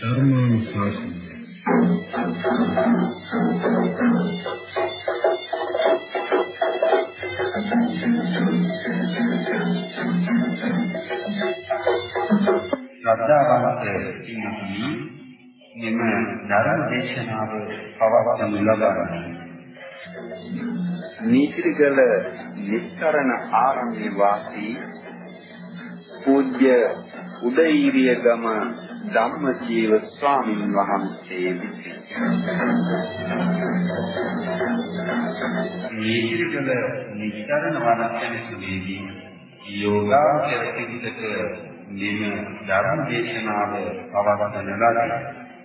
ධර්මානුශාසන ශ්‍රද්ධාවන්ත පින්තුනි මෙම ධර්ම දේශනාව පවත්වනු ලබන්නේ නීතිගල නිස්තරණ ආරණ්‍ය වාසී පූජ්‍ය උදේීරිය ගම ධම්මජීව ස්වාමීන් වහන්සේ විසින් නීතිගල නිස්තරණ වනාන්තරයේදී යෝගාචර පිටක මෙම ධර්ම දේශනාව පවත්වන ලදී.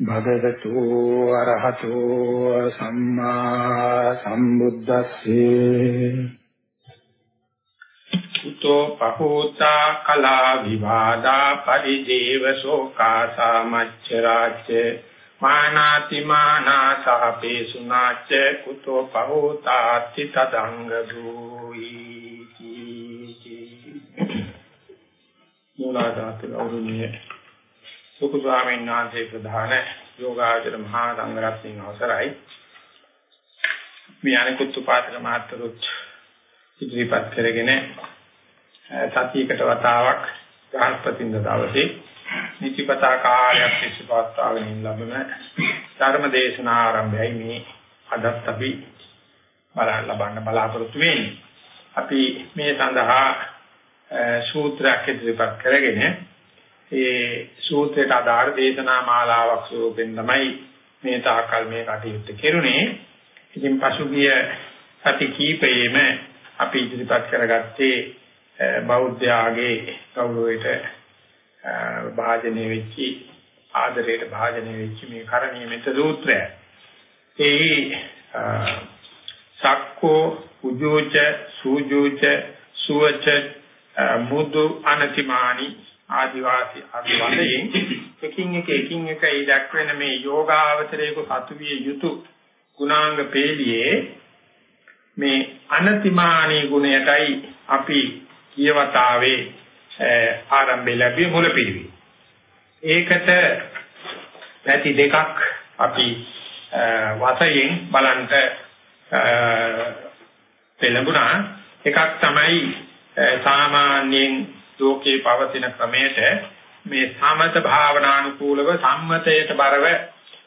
භගවතු අරහතෝ සම්මා සම්බුද්දස්සේ. උතෝ පහෝතා කලා විවාදා පරිදේව සෝකාසා මච්චරාච්ච මානාති මානා සහපේ සුනාච්ච කුතෝ පහෝතා තිතදංග දූයි මූලාදාත අවුරුණියේ සුකු ස්වාමීන් වහන්සේ ප්‍රධාන යෝගාචර මහා සංඝරත්නයන් අවසරයි. මේ අනිකුත් උපාසක මහත්වරුත් ඉදිරිපත් කරගෙන සතියකට වතාවක් ගාස්පතින්ද දවසේ නිතිපතා කාර්යයක් පිළිපවත්වාගෙන ලැබෙන ධර්ම දේශනා ආරම්භයයි මේ අදත් අපි බලන්න ලබන්න බලාපොරොත්තු වෙන්නේ. අපි මේ සඳහා සූත්‍රයක් ඉදිරිපත් කරගෙන ඒ සූත්‍රයට අදාළ දේශනා මාලාවක් ස්වරූපෙන් තමයි මේ තාකල් මේ කටයුත්ත කෙරුණේ. ඉතින් පසුගිය සති කීපයේම අපි ඉදිරිපත් කරගත්තේ බෞද්ධයාගේ ගෞරවයට භාජනය වෙච්චි ආදරයට භාජනය වෙච්චි මේ කරණීයමෙත සූත්‍රය. ඒ සක්කෝ උජෝච සූජෝච සුවච මුදු අනතිමානි ආදිවාසී ආදි වශයෙන් එකින් එක එකින් එක ඒ දක්වන මේ යෝගාවචරයක සතුවිය යුතු ගුණාංග පේළියේ මේ අනතිමානී ගුණයටයි අපි කියවතාවේ ආරම්භය ලැබිය මුල පිළිවි. ඒකට පැති දෙකක් අපි වශයෙන් බලන්ට පෙළඹුණා. එකක් තමයි සාමාන්‍යයෙන් ලෝකේ පවතින ක්‍රමයට මේ සමත භාවනානුකූලව සම්මතයට බරව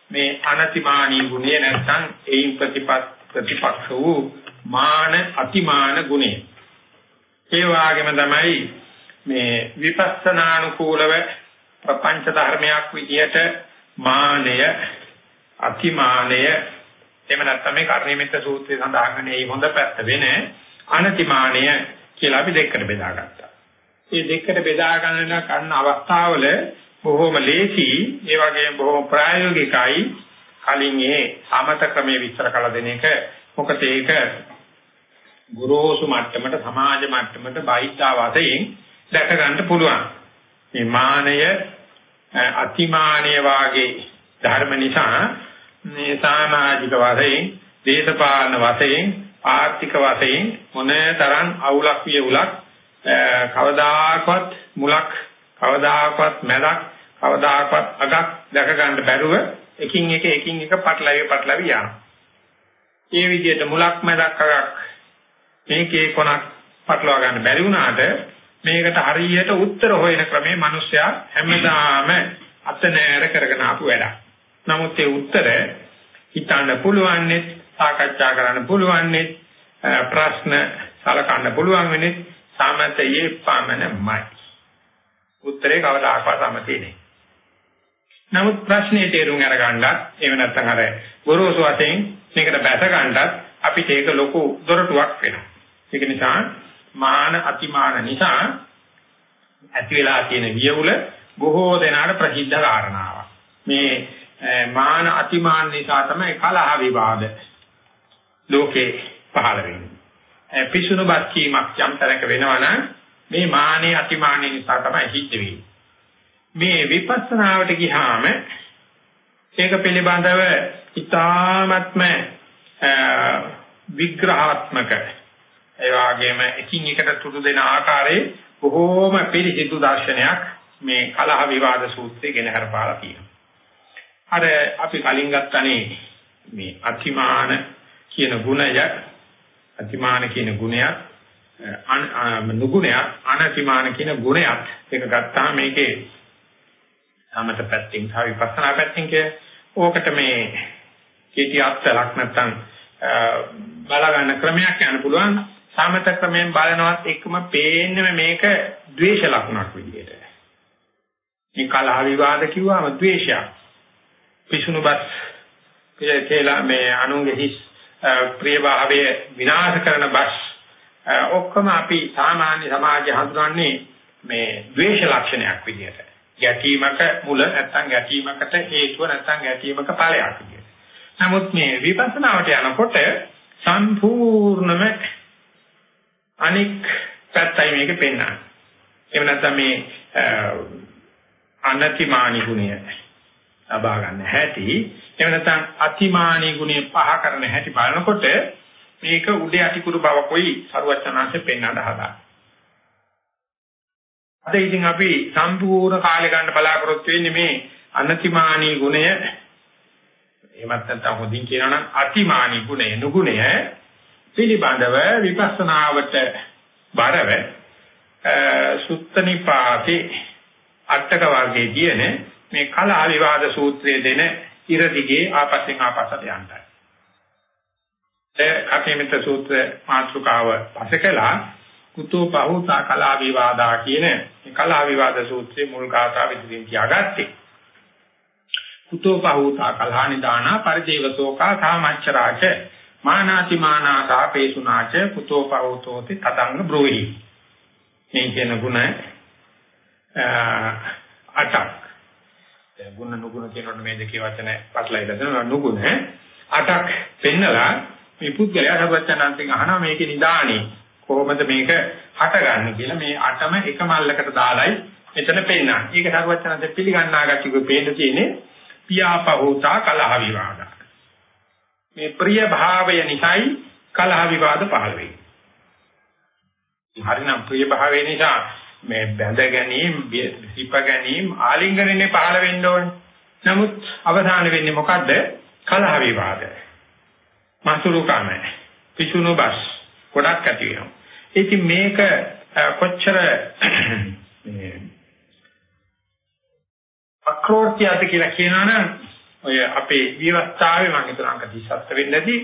මේ අනතිමානී ගුණය නැත්නම් ඒයින් ප්‍රතිපත් ප්‍රතිපක්ෂ වූ මාන අතිමාන ගුණය. ඒ වගේම තමයි මේ විපස්සනානුකූලව ප්‍රපංච ධර්මයක් විදියට මානය අතිමානය එහෙම නැත්නම් මේ කර්ණීමිත සූත්‍රයේ සඳහන් වෙන මේ හොඳ පැත්ත වෙන අනතිමානය කියලා අපි දෙකට බෙදාගත්තා. මේ දෙකට බෙදා ගන්න කරන අවස්ථාවල බොහොම ලේසි ඒ වගේම බොහොම ප්‍රායෝගිකයි. කලින් ඒ සමත ක්‍රමයේ විස්තර කළ දෙන එක. මොකද ඒක ගුරුසු මට්ටමට සමාජ මට්ටමට බයිතා වශයෙන් දැක ගන්න පුළුවන්. මේ මානය අතිමානය වාගේ ධර්ම නිසා මේ සමාජික වශයෙන් දේශපාලන වශයෙන් ආර්ථික වශයෙන් මොනතරම් අවුලක් විය උලක් කවදාකවත් මුලක් කවදාකවත් මැදක් කවදාකවත් අගක් දැක ගන්න බැරුව එකින් එක එකින් එක පටලැවි පටලැවි යනවා. මේ විදිහට මුලක් මැදක් අගක් මේකේ කොනක් පටලවා ගන්න බැරි වුණාට මේකට හරියට උත්තර හොයන ක්‍රමේ මිනිස්සයා හැමදාම අත නෑර කරගෙන ආපු වැඩක්. නමුත් ඒ උත්තර හිතන්න පුළුවන්නේ සාකච්ඡා කරන්න පුළුවන්නේ ප්‍රශ්න සලකන්න පුළුවන් වෙන්නේ සමතයේ පමණමයි. උත්තරේ කවදාකවත් සමතේ නෑ. නමුත් ප්‍රශ්නේ තේරුම් අරගන්නත් එහෙම නැත්නම් අර ගොරෝසු වශයෙන් මේකට බැස ගන්නත් අපිට ඒක ලොකු දොරටුවක් වෙනවා. ඒක නිසා මාන අතිමාන නිසා ඇති වෙලා තියෙන වියවුල බොහෝ දෙනාට ප්‍රසිද්ධ කාරණාවක්. මේ මාන අතිමාන නිසා තමයි කලහ විවාද ලෝකේ පහළ වෙන්නේ. පිසුණුපත් කීමක් යම් තරක වෙනවනම් මේ මානේ අතිමානේ නිසා තමයි හිත වෙන්නේ. මේ විපස්සනාවට ගියාම ඒක පිළිබඳව ඊ타ත්ම විග්‍රහාත්මක ඒ වගේම එකින් එකට තුරු දෙන ආකාරයේ බොහෝම පිළිසිදු දර්ශනයක් මේ කලහ විවාද සූත්‍රයේ ගෙන හරපාලා තියෙනවා. අර අපි කලින් ගත්තනේ මේ අතිමාන කියන ගුණය අතිමාන කියන ගුණයක් නුගුණයක් අනතිමාන කියන ගුණයක් ඒක ගත්තාම මේකේ සමත පැත්තෙන් සහ විපස්සනා පැත්තෙන් කිය ඕකට මේ කීටි අත්ලක් නැත්තම් බලා ගන්න ක්‍රමයක් යන්න පුළුවන් සමත ක්‍රමයෙන් බලනවත් එක්කම පේන්නේ මේක ද්වේෂ ලක්ෂණක් විදිහට. මේ කලහ විවාද කිව්වම ද්වේෂයක්. පිසුණුබත් කියලා මේ අනුන්ගේ හිස් ප්‍රියභාවය විනාශ කරන බස් ඔක්කොම අපි සාමාන්‍ය සමාජය හඳුනන්නේ මේ ද්වේෂ ලක්ෂණයක් විදිහට. ගැටීමක මුල නැත්තම් ගැටීමකට හේතුව නැත්තම් ගැටීමක ඵලයක් විදිහට. නමුත් මේ විපස්සනාවට යනකොට සම්පූර්ණම අනික් පැත්තයි මේක පෙන්වන්නේ. එහෙම නැත්නම් මේ අනතිමානි ගුණය ලබා ගන්න හැටි එහෙම නැත්නම් අතිමානි ගුණය පහ කරන හැටි බලනකොට මේක උඩ යටිකුරු බව කොයි සරුවචනාංශෙ පෙන්වන්න හදා. අද ඉතින් අපි සම්පූර්ණ කාලය ගන්න බලාපොරොත්තු වෙන්නේ මේ අනතිමානි ගුණය එහෙමත් නැත්නම් හොඳින් කියනවා නම් අතිමානි ගුණය නුගුණය පිළිබඳව විපස්සනාවට බරව සුත්තනිපාතේ අටක වර්ගයේ තියෙන මේ කලහ විවාද සූත්‍රයේ දෙන ඉර දිගේ ආපස්සෙන් ආපස්සට යන්නයි. ඒ කතේමිත සූත්‍ර මාතෘකාව පසකලා කුතෝ බහුතා කලහ විවාදා කියන මේ කලහ විවාද සූත්‍රයේ මුල් කාථා විදිහින් තියාගත්තේ. කුතෝ බහුතා කලහ නිදානා පරිදේවසෝකා සාමච්චරාච මානාති මානා සාපේසුනාච කුතෝ පවෝතෝති තදංග බ්‍රෝහි මේ කියන ගුණ අටක් ගුණ නුගුණ කියනකොට මේ දෙකේ වචන පටලයි ගන්නවා නුගුණ අටක් පෙන්නලා මේ පුද්ගලයා සබච්චනන්තෙන් අහනවා මේකේ නිදානේ කොහොමද මේක හටගන්නේ කියලා මේ අටම එක මල්ලකට දාලයි මෙතන පෙන්නන්නේ. ඒක සබච්චනන්ත පිළිගන්නා ගැටිකෝ පේන්න තියෙන්නේ පියාපහෝතා කලහ විවාදා. මේ ප්‍රිය භාවය නිසායි කලහ විවාද පහළ වෙන්නේ. හරිනම් ප්‍රිය භාවය නිසා මේ බැඳ ගැනීම, සිප ගැනීම, ආලිංගනනේ පහළ වෙන්න ඕනේ. නමුත් අවධානය වෙන්නේ මොකද්ද? කලහ විවාද. මසුරුකම, පිසුණු බස් ගොඩක් ඇති වෙනවා. ඉතින් මේක කොච්චර මේ අක්‍රෝත්‍යද කියලා කියනවනම් ඔය අපේ විවස්ථාවේ මම හිතන අංක 37 වෙන්නදී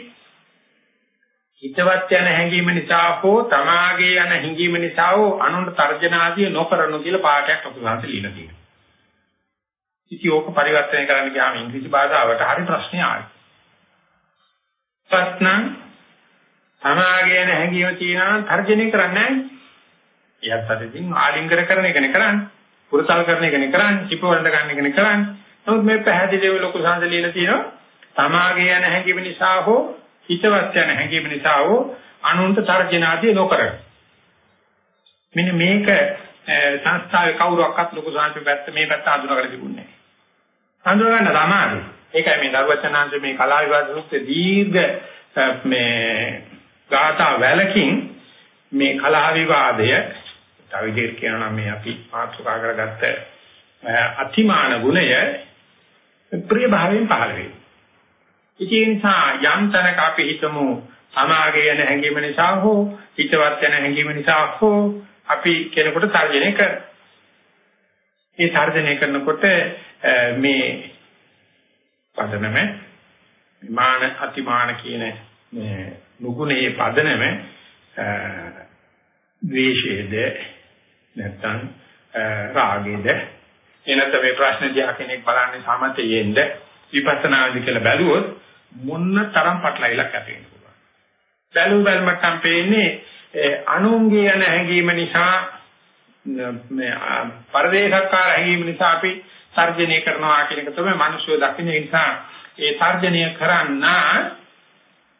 හිතවත් යන හැඟීම නිසා හෝ තමාගේ යන හැඟීම නිසා හෝ අනුන්ට තර්ජන ආදිය නොකරනු කියලා පාඩයක් අපි වාන්ත ලියලා තියෙනවා. ඉතින් ඕක පරිවර්තනය කරන්න ගියාම ඉංග්‍රීසි භාෂාවට හරි ප්‍රශ්නයක් ආයි. ප්‍රශ්න තමාගේ යන හැඟීම තියෙනවා නම් තර්ජනය කරන්නේ නැහැ. එයත් අදින් ආලිංගන කරන එකනේ කරන්නේ. පුරතල් කරන එකනේ කරන්නේ. හිප වලට ගන්න එකනේ කරන්නේ. නමුත් මේ පැහැදිලිව ලොකු සංද ලියලා තියෙනවා තමාගේ යන හැඟීම නිසා හෝ හිතවත් යන හැඟීම නිසා හෝ අනුන්ට තර්ජනාදී නොකරන. මෙන්න මේක සංස්ථාවේ කවුරක්වත් ලොකු සංස්ථාවේ පැත්ත මේ පැත්ත අඳුනගලා තිබුණේ නැහැ. අඳුන ගන්න තමයි. ඒකයි මේ දරුවචනාංශ මේ කලා විවාද සූත්‍රයේ දීර්ඝ මේ ගාථා වැලකින් මේ කලහ විවාදය තව විදිහට කියනවා නම් මේ අපි මාතෘකා කරගත්ත අතිමාන ගුණය ප්‍රිය භාවයෙන් පහළ වේ. ඒ නිසා යම් තැනක අපි හිතමු සමාගය යන හැඟීම නිසා හෝ හිතවත් යන හැඟීම නිසා හෝ අපි කෙනෙකුට තර්ජනය කර. ඒ තර්ජනය කරනකොට මේ පදනම විමාන අතිමාන කියන නුගුණේ පදනම ද්වේෂයේද නැත්නම් රාගයේද එනත මේ ප්‍රශ්න දිහා කෙනෙක් බලන්නේ සමතයෙන්ද විපස්සනාද කියලා බැලුවොත් මොන්න තරම් පටලවිලක් ඇති වෙන්න පුළුවන්. බැලු බැලමටම පේන්නේ අනුන්ගේ යන හැඟීම නිසා මේ පරිදේශකාර හැඟීම නිසා අපි තර්ජනය කරනවා කියන එක තමයි මිනිස්සු දකින්න නිසා ඒ තර්ජනය කරන්න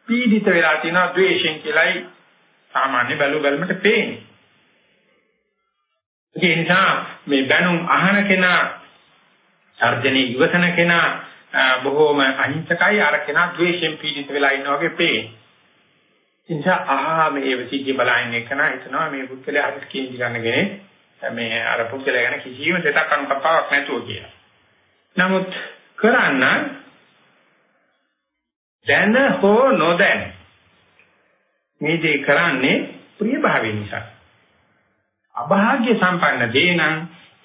පීඩිත වෙලා තියෙන ද්වේෂයෙන් කියලායි සාමාන්‍ය බැලු බැලමට පේන්නේ. ඒ නිසා මේ බැනුම් අහන කෙනා තර්ජනේ ඉවසන කෙනා බොහෝම අහිංසකයි අර කෙනා ද්වේෂයෙන් පීඩිත වෙලා ඉන්නා වගේ පේන්නේ. ඒ නිසා ආහා මේ විසිද්ධිය බලන්නේ එකනා හිතනවා මේ පුද්ගලයා හරියට කියන ගන්න කෙනෙක් මේ අර පුද්ගලයා ගැන කිසිම දෙයක් අනුකම්පාවක් නැතුව කියලා. නමුත් කරන්න දැන හෝ නොදැන මේ දේ කරන්නේ ප්‍රිය භාවය නිසා. අභාග්‍ය සම්පන්න දේ නම්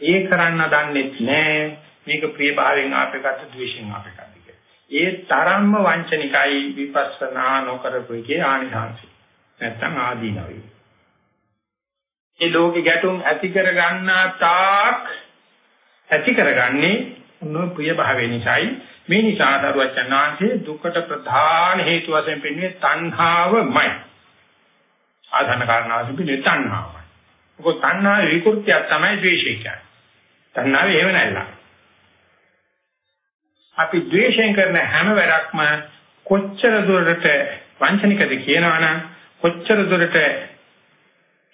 ඒ කරන්න දන්නේ නැහැ. මේක ප්‍රිය භාවයෙන් ආපේකට ද්වේෂයෙන් ආපේකට ඒ තරම්ම වංචනිකයි විපස්සනා නොකරපු එකේ ආනිසංසය. නැත්තම් ආදීනවයි. ඒ ලෝකේ ගැටුම් ඇති කර ගන්නා තාක් ඇති කරගන්නේ උන්ව ප්‍රිය භාවය නිසායි. මේ නිසා දරුවචනාංශයේ දුකට ප්‍රධාන හේතු වශයෙන් පෙන්වන්නේ තණ්හාවමයි. ආධන කාරණාවෙන් පෙන්වන්නේ තණ්හාවමයි. මොකද තණ්හාවේ විකෘතියක් තමයි ද්වේෂය කියන්නේ. තණ්හාවේ හේව නැල්ලා. අපි ද්වේෂයෙන් කරන හැම වැඩක්ම කොච්චර දුරට වංචනිකද කියනවනම් කොච්චර දුරට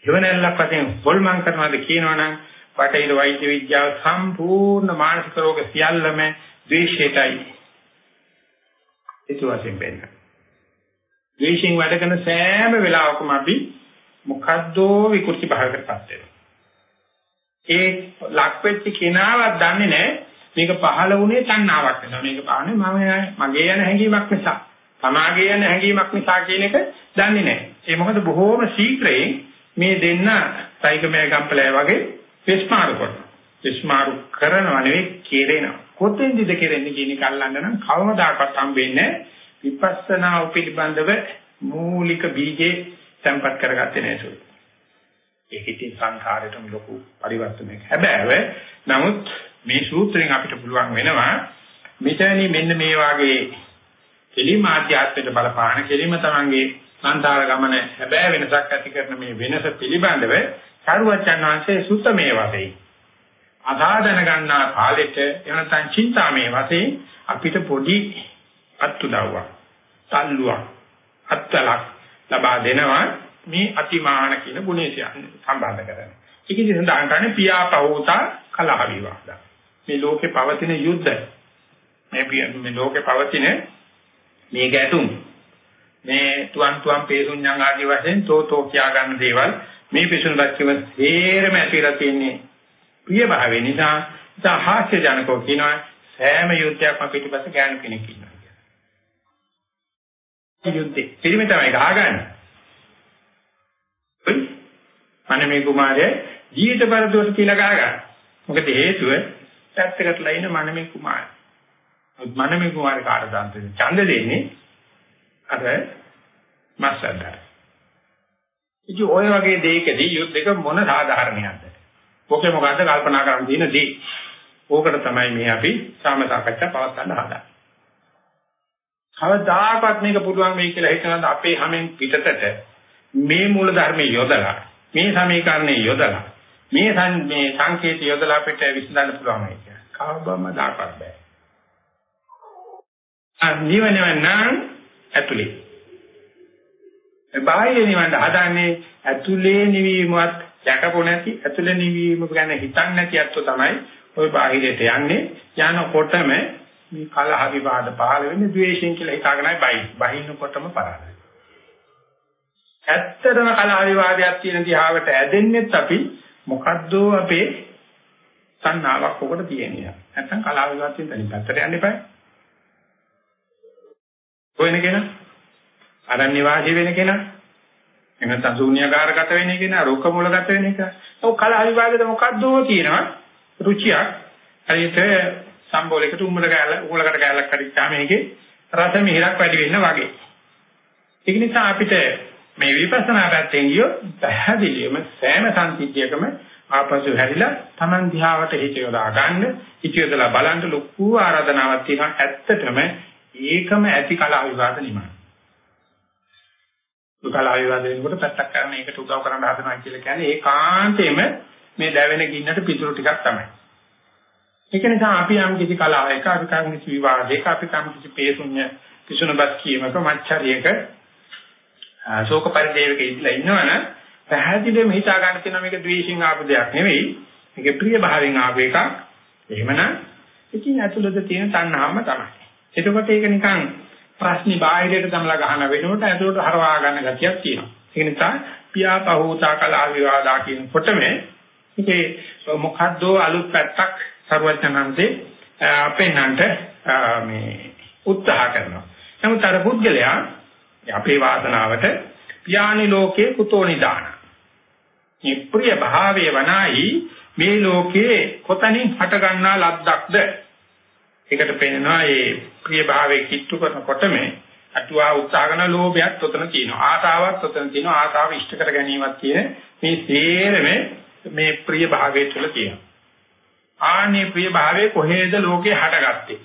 යවනල්ලක් වශයෙන් හොල්මන් කරනවද කියනවනම් පටේල වෛද්‍ය විද්‍යාව සම්පූර්ණ මානසික රෝග සියල්ලම ද්වේෂයටයි ඒතු වශයෙන් වෙන්නේ. ද්වේෂයෙන් වැඩ කරන සෑම වෙලාවකම අපි මොකද්දෝ විකෘති භාවයකටපත් වෙනවා. ඒ ලක් වෙච්ච කෙනාවත් දන්නේ නැහැ මේක පහළ වුණේ තණ්හාවක් නිසා. මේක පාන්නේ මම මගේ යන හැඟීමක් නිසා. තමාගේ යන හැඟීමක් නිසා කියන එක දන්නේ නැහැ. ඒ මොකද බොහෝම ශීඝ්‍රයෙන් මේ දෙන්න සයිකමය ගම්පලය වගේ විස්මාරු කරනවා. විස්මාරු කරනවා නෙවෙයි කෙරෙනවා. කොතෙන්ද කෙරෙන්නේ කියන එක අල්ලන්න නම් කවමදාකවත් හම්බෙන්නේ විපස්සනා පිළිබඳව මූලික බීජේ තැම්පත් කරගත්තේ නැහැ ඒක ඉතින් සංඛාරයටම ලොකු පරිවර්තනයක්. හැබැයි නමුත් මේ සූත්‍රයෙන් අපිට පුළුවන් වෙනවා මෙතනනි මෙන්න මේ වාගේ කෙලිම ආධ්‍යාත්මයට බලපාන කෙලිම තමන්ගේ සංසාර ගමන හැබෑ වෙනසක් ඇති කරන මේ වෙනස පිළිබඳව සරුවචන් වහන්සේ සුත්තමේ වශයෙන් අදාදන ගන්නා කාලෙට එනතන් චින්තාමේ වශයෙන් අපිට පොඩි අත්උදව්වක් තල්ලුවක් අත්ලක් ලබා දෙනවා මේ අතිමාන කියන ගුණය සම්බන්ධ කරගෙන. ඒකෙදි සඳහන් කරන්නේ පියාපවෝතා කලහ විවාදා. මේ ලෝකේ පවතින යුද්ධ මේ මේ ලෝකේ පවතින මේ ගැටුම් මේ තුන් තුන් පේසුඤ්ඤං ආදී වශයෙන් තෝතෝ කියා ගන්න දේවල් මේ පිසුණු දැක්කම හේරම ඇතිලා තියෙන්නේ ප්‍රිය භාවය නිසා ඉතා හාස්‍ය ජනකෝ කියනවා සෑම යුද්ධයක්ම පිටිපස්ස ගෑනු කෙනෙක් ඉන්නවා කියලා. යුද්ධේ පිළිමේ තමයි ගහගන්නේ. මනමේ කුමාරය ජීවිත පරදුවට කියලා ගහගන්න. මොකද හේතුව පැත්තකටලා ඉන්න මනමේ කුමාරය. මනමේ කුමාරය කාටද අන්තිම ඡන්ද දෙන්නේ? අර මස්සද්දා. ඉතින් ඔය වගේ දෙයකදී යුද්ධයක මොන සාධාරණයක්ද? ඔකේ මොකද්ද කල්පනා කරන්න තියෙන දේ? ඕකට තමයි මේ අපි සාම සාකච්ඡා පවත්වන්න හදන්නේ. කවදාකවත් මේක පුළුවන් වෙයි කියලා හිතනද අපේ හැමෙන් පිටතට මේ මූල ධර්මයේ යොදලා මේ සමීකරණේ යොදලා මේ මේ සංකේත යොදලා අපිට විසඳන්න පුළුවන් වෙයි කියන්නේ. කවවම දාපත් බෑ. අ නිවනව නම් ඇතුලේ. බාහිර නිවන හදන්නේ ඇතුලේ නිවීමවත් යටපො නැති ඇතුලේ නිවීම ගැන හිතන්නේ නැති අත්ව තමයි ওই බාහිරයට යන්නේ යනකොටම මේ කලහ විවාද පහළ වෙන්නේ ද්වේෂයෙන් කියලා හිතාගෙනයි බයි. බහින්නකොටම පරාදයි. ඇත්තටම කලහ විවාදයක් තියෙන දිහාවට ඇදෙන්නෙත් අපි මොකද්ද අපේ සංනාවක් ඔකට තියෙන්නේ. නැත්තම් කලාව විවාදයෙන් තනි පැත්තට යන්න එපා. කොහෙන කෙනා? අරණ්‍ය වාසී වෙන කෙනා? එහෙනම් තසුඤ්ඤාකාරගත වෙන කෙනා, රෝක මූලගත වෙන කෙනා. ඔව් කලාව විවාදෙද මොකද්ද තියෙනවා? රුචියක්. හරියට සම්බෝලයකට උම්මල කෑල්ල, උගලකට කෑල්ලක් කඩිච්චාම මේකේ රස මිහිරක් වැඩි වෙන්න වගේ. ඒක නිසා අපිට මේ විපස්සනා පැත්තෙන් ගියොත් පැහැදිලිවම සෑම සංසිද්ධියකම ආපසු හැරිලා Taman දිහාවට හිත යොදා ගන්න හිත යොදලා බලන්න ලොකු ආරාධනාවක් තියෙනවා ඇත්තටම ඒකම ඇති කලාව විවාද නිමයි දුකලා විවාද වෙනකොට පැත්තක් කරන එකට උදව් කරන්න හදනවා කියලා කියන්නේ ඒකාන්තයෙන්ම මේ දැවෙන ගින්නට පිටුරු ටිකක් තමයි. ඒක නිසා අපි යම් කිසි කලාවක අපි කම් කිසි විවාදයක අපි කම් කිසි පේසුඤ්ඤ කිසුනපත් කීමක මච්චරියක ශෝක පරිදේවක ඉඳලා ඉන්නවනම් පැහැදිලිවම හිතා ගන්න තියෙනවා මේක ද්වේෂින් ආපු දෙයක් නෙවෙයි. මේක ප්‍රිය භාවයෙන් ආපු එකක්. එහෙමනම් ඉතින් ඇතුළත තියෙන තණ්හාවම තමයි. එතකොට ඒක නිකන් ප්‍රශ්නි බාහිරයට දමලා ගහන වෙනකොට ඇතුළට හරවා ගන්න ගතියක් තියෙනවා. ඒ නිසා පියාපහූතා කලා විවාදා කියනකොටම මේකේ මොකද්ද අලුත් පැත්තක් සර්වඥාන්සේ අපෙන්නන්ට මේ උත්සාහ කරනවා. නමුත් අර පුද්ගලයා අපේ වාසනාවට පියානි ලෝකේ කුතෝ නිදාන. මේ ප්‍රිය භාවයේ වනායි මේ ලෝකේ කොතනින් හට ගන්නා ලද්දක්ද? ඒකට පෙන්නනවා මේ ප්‍රිය භාවයේ කිට්ටු කරනකොටම අටුවා උත්සාහ කරන ලෝභයත් උතන තියෙනවා. ආසාවත් උතන තියෙනවා. ආසාව ඉෂ්ට කර ගැනීමක් කියන මේ සේරම මේ ප්‍රිය භාවයේ තුල තියෙනවා. ආනේ ප්‍රිය භාවයේ කොහේද ලෝකේ හටගත්තේ?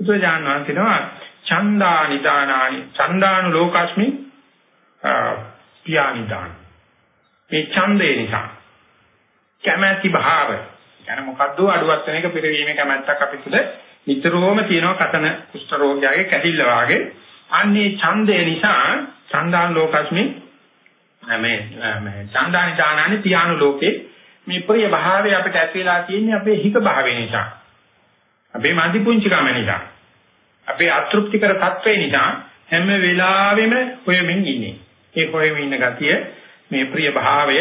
බුදුජාන වහන්සේනවා චන්දා නිදානානි චන්දානු ලෝකස්මි පියානිදාන. මේ ඡන්දේ නිසා කැමැති භාව කියන්නේ මොකද්ද අඩුවක් වෙන එක පිරවීමේ කැමැත්තක් අපි තුල නිතරම තියෙනවා කතන කුෂ්ඨ රෝගයගේ කැඩිල්ල වාගේ අන්නේ ඡන්දේ නිසා චන්දාන ලෝකස්මි මේ මේ චන්දානි දානානි පියානු ලෝකේ මේ ප්‍රිය භාවය අපිට ඇති වෙලා තියෙන්නේ අපේ හික භාවය නිසා. අපේ මන්දි පුංචිකම නිසා. අපේ අතෘප්තිකර තත්වේ නිසා හැම වෙලාවෙම හොයමින් ඉන්නේ. ඒ හොයමින් ඉන්න ගතිය මේ ප්‍රිය භාවය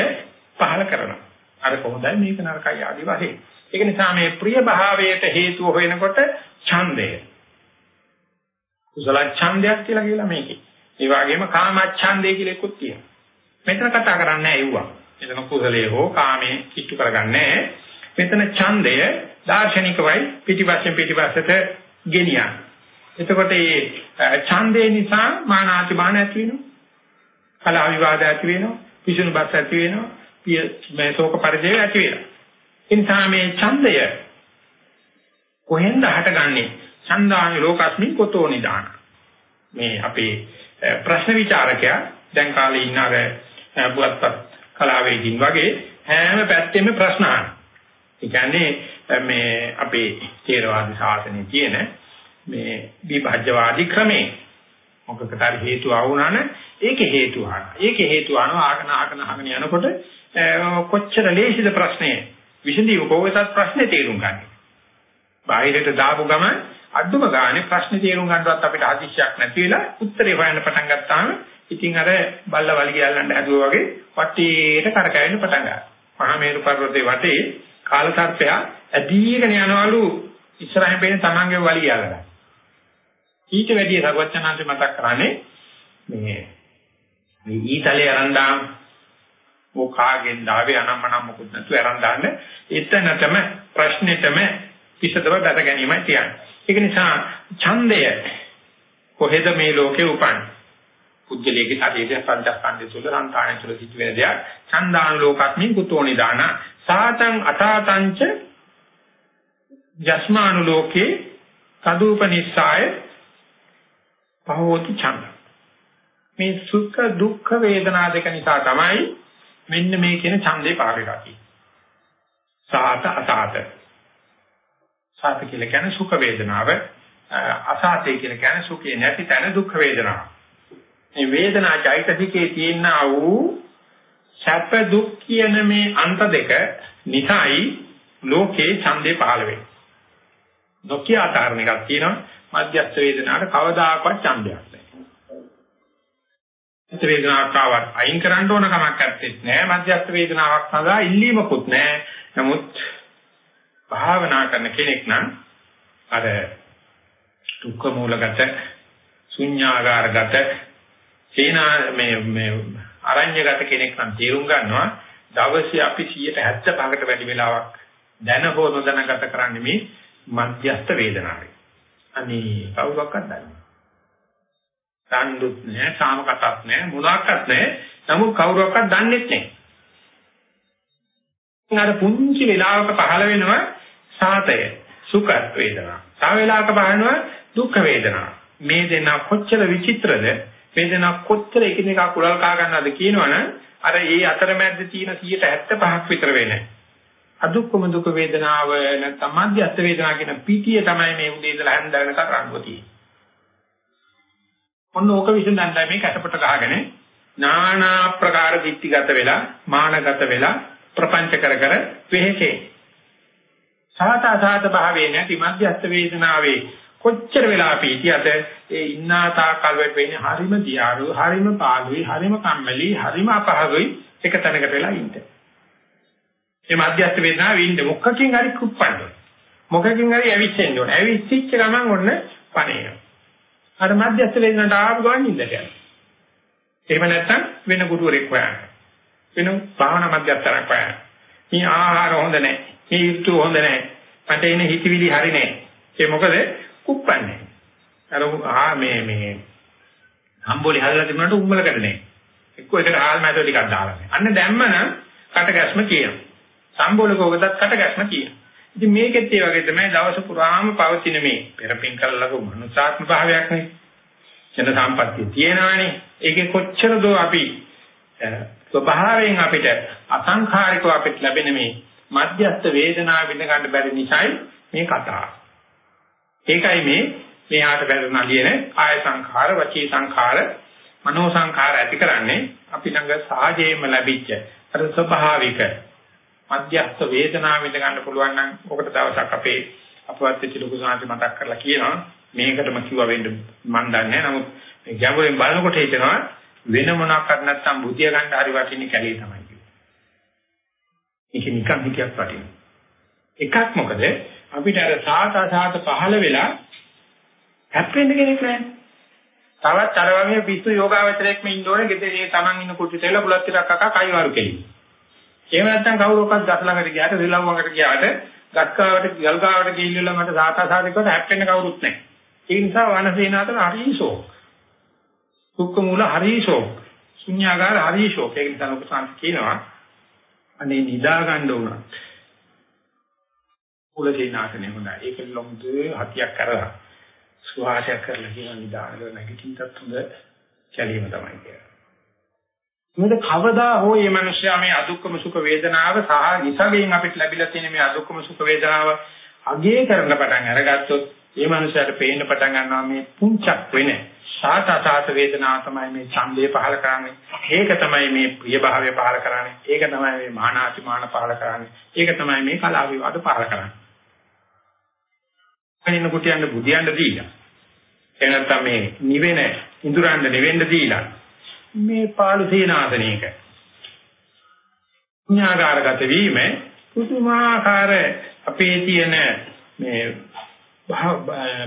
පහල කරනවා. අර කොහොමදයි මේක නරකයි ආදි වශයෙන්. ඒක නිසා මේ ප්‍රිය භාවයට හේතුව හොයනකොට ඡන්දය. කුසල ඡන්දයක් කියලා කියලා මේකේ. ඒ වගේම කාම ඡන්දය කියලා එකක් තියෙනවා. මෙතන කතා කරන්නේ නැහැ ඒවා. එතන කුසලයේ හෝ කාමයේ කිට්ටු කරගන්නේ මෙතන ඡන්දය දාර්ශනිකවයි පිටිපස්සෙන් පිටිපස්සට ගෙනියන. එතකොට මේ ඡන්දේ නිසා මානාති මාන ඇති වෙනවා. කලා විවාද ඇති වෙනවා. පිසුණු බස් ඇති වෙනවා. පිය මේ ශෝක පරිදේ ඇති වෙනවා. ඒ නිසා මේ ඡන්දය කොහෙන්ද හටගන්නේ? ඡන්දානි ලෝකස්මින් කොතෝ නිදාන. මේ අපේ ප්‍රශ්න විචාරකයා දැන් කාලේ ඉන්න අර බුවත්පත් කලාවේදීන් වගේ හැම පැත්තෙම ප්‍රශ්න අහන. ඒ කියන්නේ මේ අපේ තේරවාද ශාසනයේ තියෙන මේ විභජ්‍යවාදී ක්‍රමේ මොකකට හේතු ආවුණාන ඒකේ හේතු අහන. ඒකේ හේතු අහනවා ආගන ආගන ආගන යනකොට කොච්චර ලේසිද ප්‍රශ්නේ විසඳීම කොහොමද ප්‍රශ්නේ තේරුම් ගන්න. බාහිරට දාපු ගමන් අඩුම ගානේ ප්‍රශ්නේ තේරුම් ගන්නවත් අපිට හදිස්සියක් නැති වෙලා උත්තරේ හොයන්න පටන් ගත්තාම ඉතින් අර බල්ල වලිගය අල්ලන්න හැදුවා වගේ වටේට කරකැවෙන්න පටන් ගන්නවා. මහා මේරු පර්වතයේ වටේ කාලසර්පයා ඇදීගෙන යනවලු ඉස්සරහින් පේන තමන්ගේ වලිගය අල්ලගන්න. ඊට වැඩිය සර්වඥාන්සේ මතක් කරන්නේ මේ මේ ඊතලේ අරන්දාම් ඕ කාගෙන් ඩාවේ අනම්මනම් මොකුත් නැතුව අරන් දාන්න එතනටම ප්‍රශ්නෙටම විසදව දැක ගැනීමයි තියන්නේ. ඒක නිසා ඡන්දය කොහෙද මේ ලෝකේ උපන්නේ? පුද්ගලයේ ශරීරය පංචස්කන්ධය තුළ සංකාණය තුළ සිට වෙන දෙයක්. ඡන්දාන ලෝකස්මින් කුතෝ නිදාන. සාතං අතාතංච යස්මානු ලෝකේ සදුපනිස්සාය පහෝති ඡන්ද. මේ සුඛ දුක්ඛ වේදනා දෙක නිසා තමයි මෙන්න මේ කියන ඡන්දේ පාරේලා තියෙන්නේ. සාත අසාත සාත කියලා කියන්නේ සුඛ වේදනාව. අසාතේ කියලා කියන්නේ සුඛේ නැති තැන දුක්ඛ වේදනාව. මේ වේදනා චෛතසිකයේ තියෙනා වූ සැප දුක් කියන මේ අන්ත දෙක නිසායි ලෝකේ ඡන්දේ පහළ වෙන්නේ. නොකිය ආකාරණ එකක් තියෙනවා මධ්‍යස්ථ වේදනාවට කවදාකවත් ඡන්දයක් නැහැ. මධ්‍ය වේදනාවක් ආවත් අයින් කරන්න ඕන කමක් නැත්තේ නෑ මධ්‍යස්ථ වේදනාවක් සඳහා ඉල්ලීමකුත් නෑ. නමුත් භාවනා කරන කෙනෙක් නම් අර දුක්ඛ මූලගත ශුන්‍යාගාරගත සේනා මේ මේ අරඤ්‍යගත කෙනෙක් නම් තේරුම් ගන්නවා දවසේ අපි 175කට වැඩි වෙලාවක් දැන හෝ නොදැන ගත කරන්නේ මේ මධ්‍යස්ථ වේදනාවේ. අනේ කවුරක්වත් දන්නේ නැහැ. සම්දුත් නැහැ, සාමකටත් නැහැ, මොනක්වත් නැහැ. නමුත් කවුරක්වත් දන්නේ නැහැ. අර පුංචි වෙලාවක පහළ වෙනවා සාතය, සුඛ වේදනා. තව වෙලාවක පහළ වෙනවා දුක්ඛ වේදනා. මේ දෙන්න කොච්චර විචිත්‍රද වේදනාව කොච්චර එකිනෙක කුලල් කා ගන්නවද කියනවනම් අර ඒ අතරමැද්ද තියෙන 175ක් විතර වෙන්නේ. අදුක්කම දුක වේදනාව නැත්නම් මධ්‍යස්ථ වේදනාව කියන පිටිය තමයි මේ උදේ ඉඳලා හැන්ද වෙනකන් රණ්ඩුව තියෙන්නේ. ඔන්න ඕක විසඳන්න මේ කැටපට ගහගෙන නානා ප්‍රකාර දික්ටිගත වෙලා මානගත වෙලා ප්‍රපංච කර කර වෙහෙකේ. සාත අසාත භාවයේ නැති මධ්‍යස්ථ වේදනාවේ කොච්චර වෙලා අපි හිටියද ඒ ඉන්නා තාකල් වෙන්නේ හරිම දියාරු හරිම පාළුයි හරිම කම්මැලි හරිම අපහසුයි එක තැනකට වෙලා ඉන්න. මේ මධ්‍යස්ථ වේදනාවේ ඉන්න මොකකින් හරි කුප්පන්න. මොකකින් හරි ඇවිස්සෙන්න ඕනේ. ඇවිස්සිච්ච ගමන් ඔන්න පණේනවා. අර මධ්‍යස්ථ වේදනාවට ආපු ගමන් ඉඳලා යනවා. එහෙම නැත්නම් වෙන ගුරුවරෙක් හොයන්න. වෙන භාවනා මධ්‍යස්ථරක් හොයන්න. මේ ආහාර හොඳ නැහැ. මේ යුතු හොඳ නැහැ. මට එන හිතවිලි හරි නැහැ. ඒ මොකද කුප්පන්නේ. අර ආ මේ මේ හම්බෝලි හදලා තිබුණාට උම්මලකට නෑ. එක්කෝ ඒකට ආල් මැද ටිකක් දාලා නෑ. අන්න දැම්මනම් කට ගැස්ම කියනවා. සම්බෝලක ඔබදත් කට ගැස්ම කියනවා. ඉතින් මේකෙත් ඒ වගේ තමයි දවස පුරාම පවතින මේ පෙරපින් කළලක මනුසාත්ම භාවයක් නේ. චන සම්පත්තිය තියෙනවානේ. ඒකේ කොච්චර දෝ අපි ස්වභාවයෙන් අපිට අසංඛාරිකව අපිට ලැබෙන මේ මධ්‍යස්ථ වේදනාව විඳ ගන්න බැරි නිසායි මේ කතාව. ඒකයි මේ මෙයාට බැලුන අලියන කාය සංඛාර, වචී සංඛාර, මනෝ සංඛාර ඇති කරන්නේ අපි ළඟ සාජේම ලැබිච්ච අර ස්වභාවික මධ්‍යස්ථ වේදනාව විඳ ගන්න පුළුවන් නම් ඔකට දවසක් අපේ අපවත් වෙච්ච ලොකු සාන්ති මතක් කරලා කියනවා මේකටම කිව්වා වෙන්න මන් දන්නේ නැහැ නමුත් මේ ගැඹුරෙන් බලනකොට හිතෙනවා වෙන මොනක්වත් නැත්තම් බුදිය ගන්න හරි වටින්නේ කැලේ තමයි කිව්වා. ඒක නිකන් හිතියක් වටිනවා. එකක් මොකද අපිට අර සාත අසාත පහළ වෙලා හැප්පෙන්න කෙනෙක් නැහැ. තවත් අර වගේ පිස්සු යෝගාවචරයක් මේ ඉන්න ඕනේ ගෙදර ඒ Taman ඉන්න කුටි තෙල බුලත් ටිකක් අකා කයිවාරු කෙලින්. එහෙම නැත්නම් කවුරක්වත් ගස් ළඟට ගියාට රිලව්වකට ගියාට ගස්කාවට ගල්ගාවට ගිහිල්ලා මට සාත අසාතකට හැප්පෙන්න කවුරුත් නැහැ. ඒ නිසා වනසේනාතන හරිසෝ. දුක්ඛ මූල හරිසෝ. ශුන්‍යාගාර හරිසෝ. ඒක නිසා ඔබ සාන්ති කියනවා අනේ නිදා ගන්න උනා. කුලසේනාසනේ හොඳයි. ඒක ලොම්ද හතියක් කරලා සුවාසයක් කරලා කියන නිදානල නැගිටින්නත් හොඳ කැලීම තමයි කියන්නේ. මොකද කවදා හෝ මේ මිනිස්යා මේ අදුක්කම සුඛ වේදනාව සහ නිසගෙන් අපිට ලැබිලා තියෙන මේ අදුක්කම සුඛ වේදනාව අගේ කරන පටන් අරගත්තොත් මේ මිනිස්යාට පේන්න පටන් ගන්නවා මේ පුංචක් වෙන සාතසාත වේදනාව තමයි මේ ඡන්දය පහල කරන්නේ. ඒක තමයි මේ ප්‍රිය භාවය පහල කරන්නේ. ඒක තමයි මේ මානාතිමාන පහල කරන්නේ. ඒක තමයි මේ කලාව විවාද පහල කරන්නේ. කනින කුටියන්න බුදියන්න දීලා එහෙම නැත්නම් මේ නිවෙන ඉඳුරන්න නිවෙන්න දීලා මේ පාළු සීනාසනයක ඥාකාරගත වීම පුදුමාකාර අපේ තියෙන මේ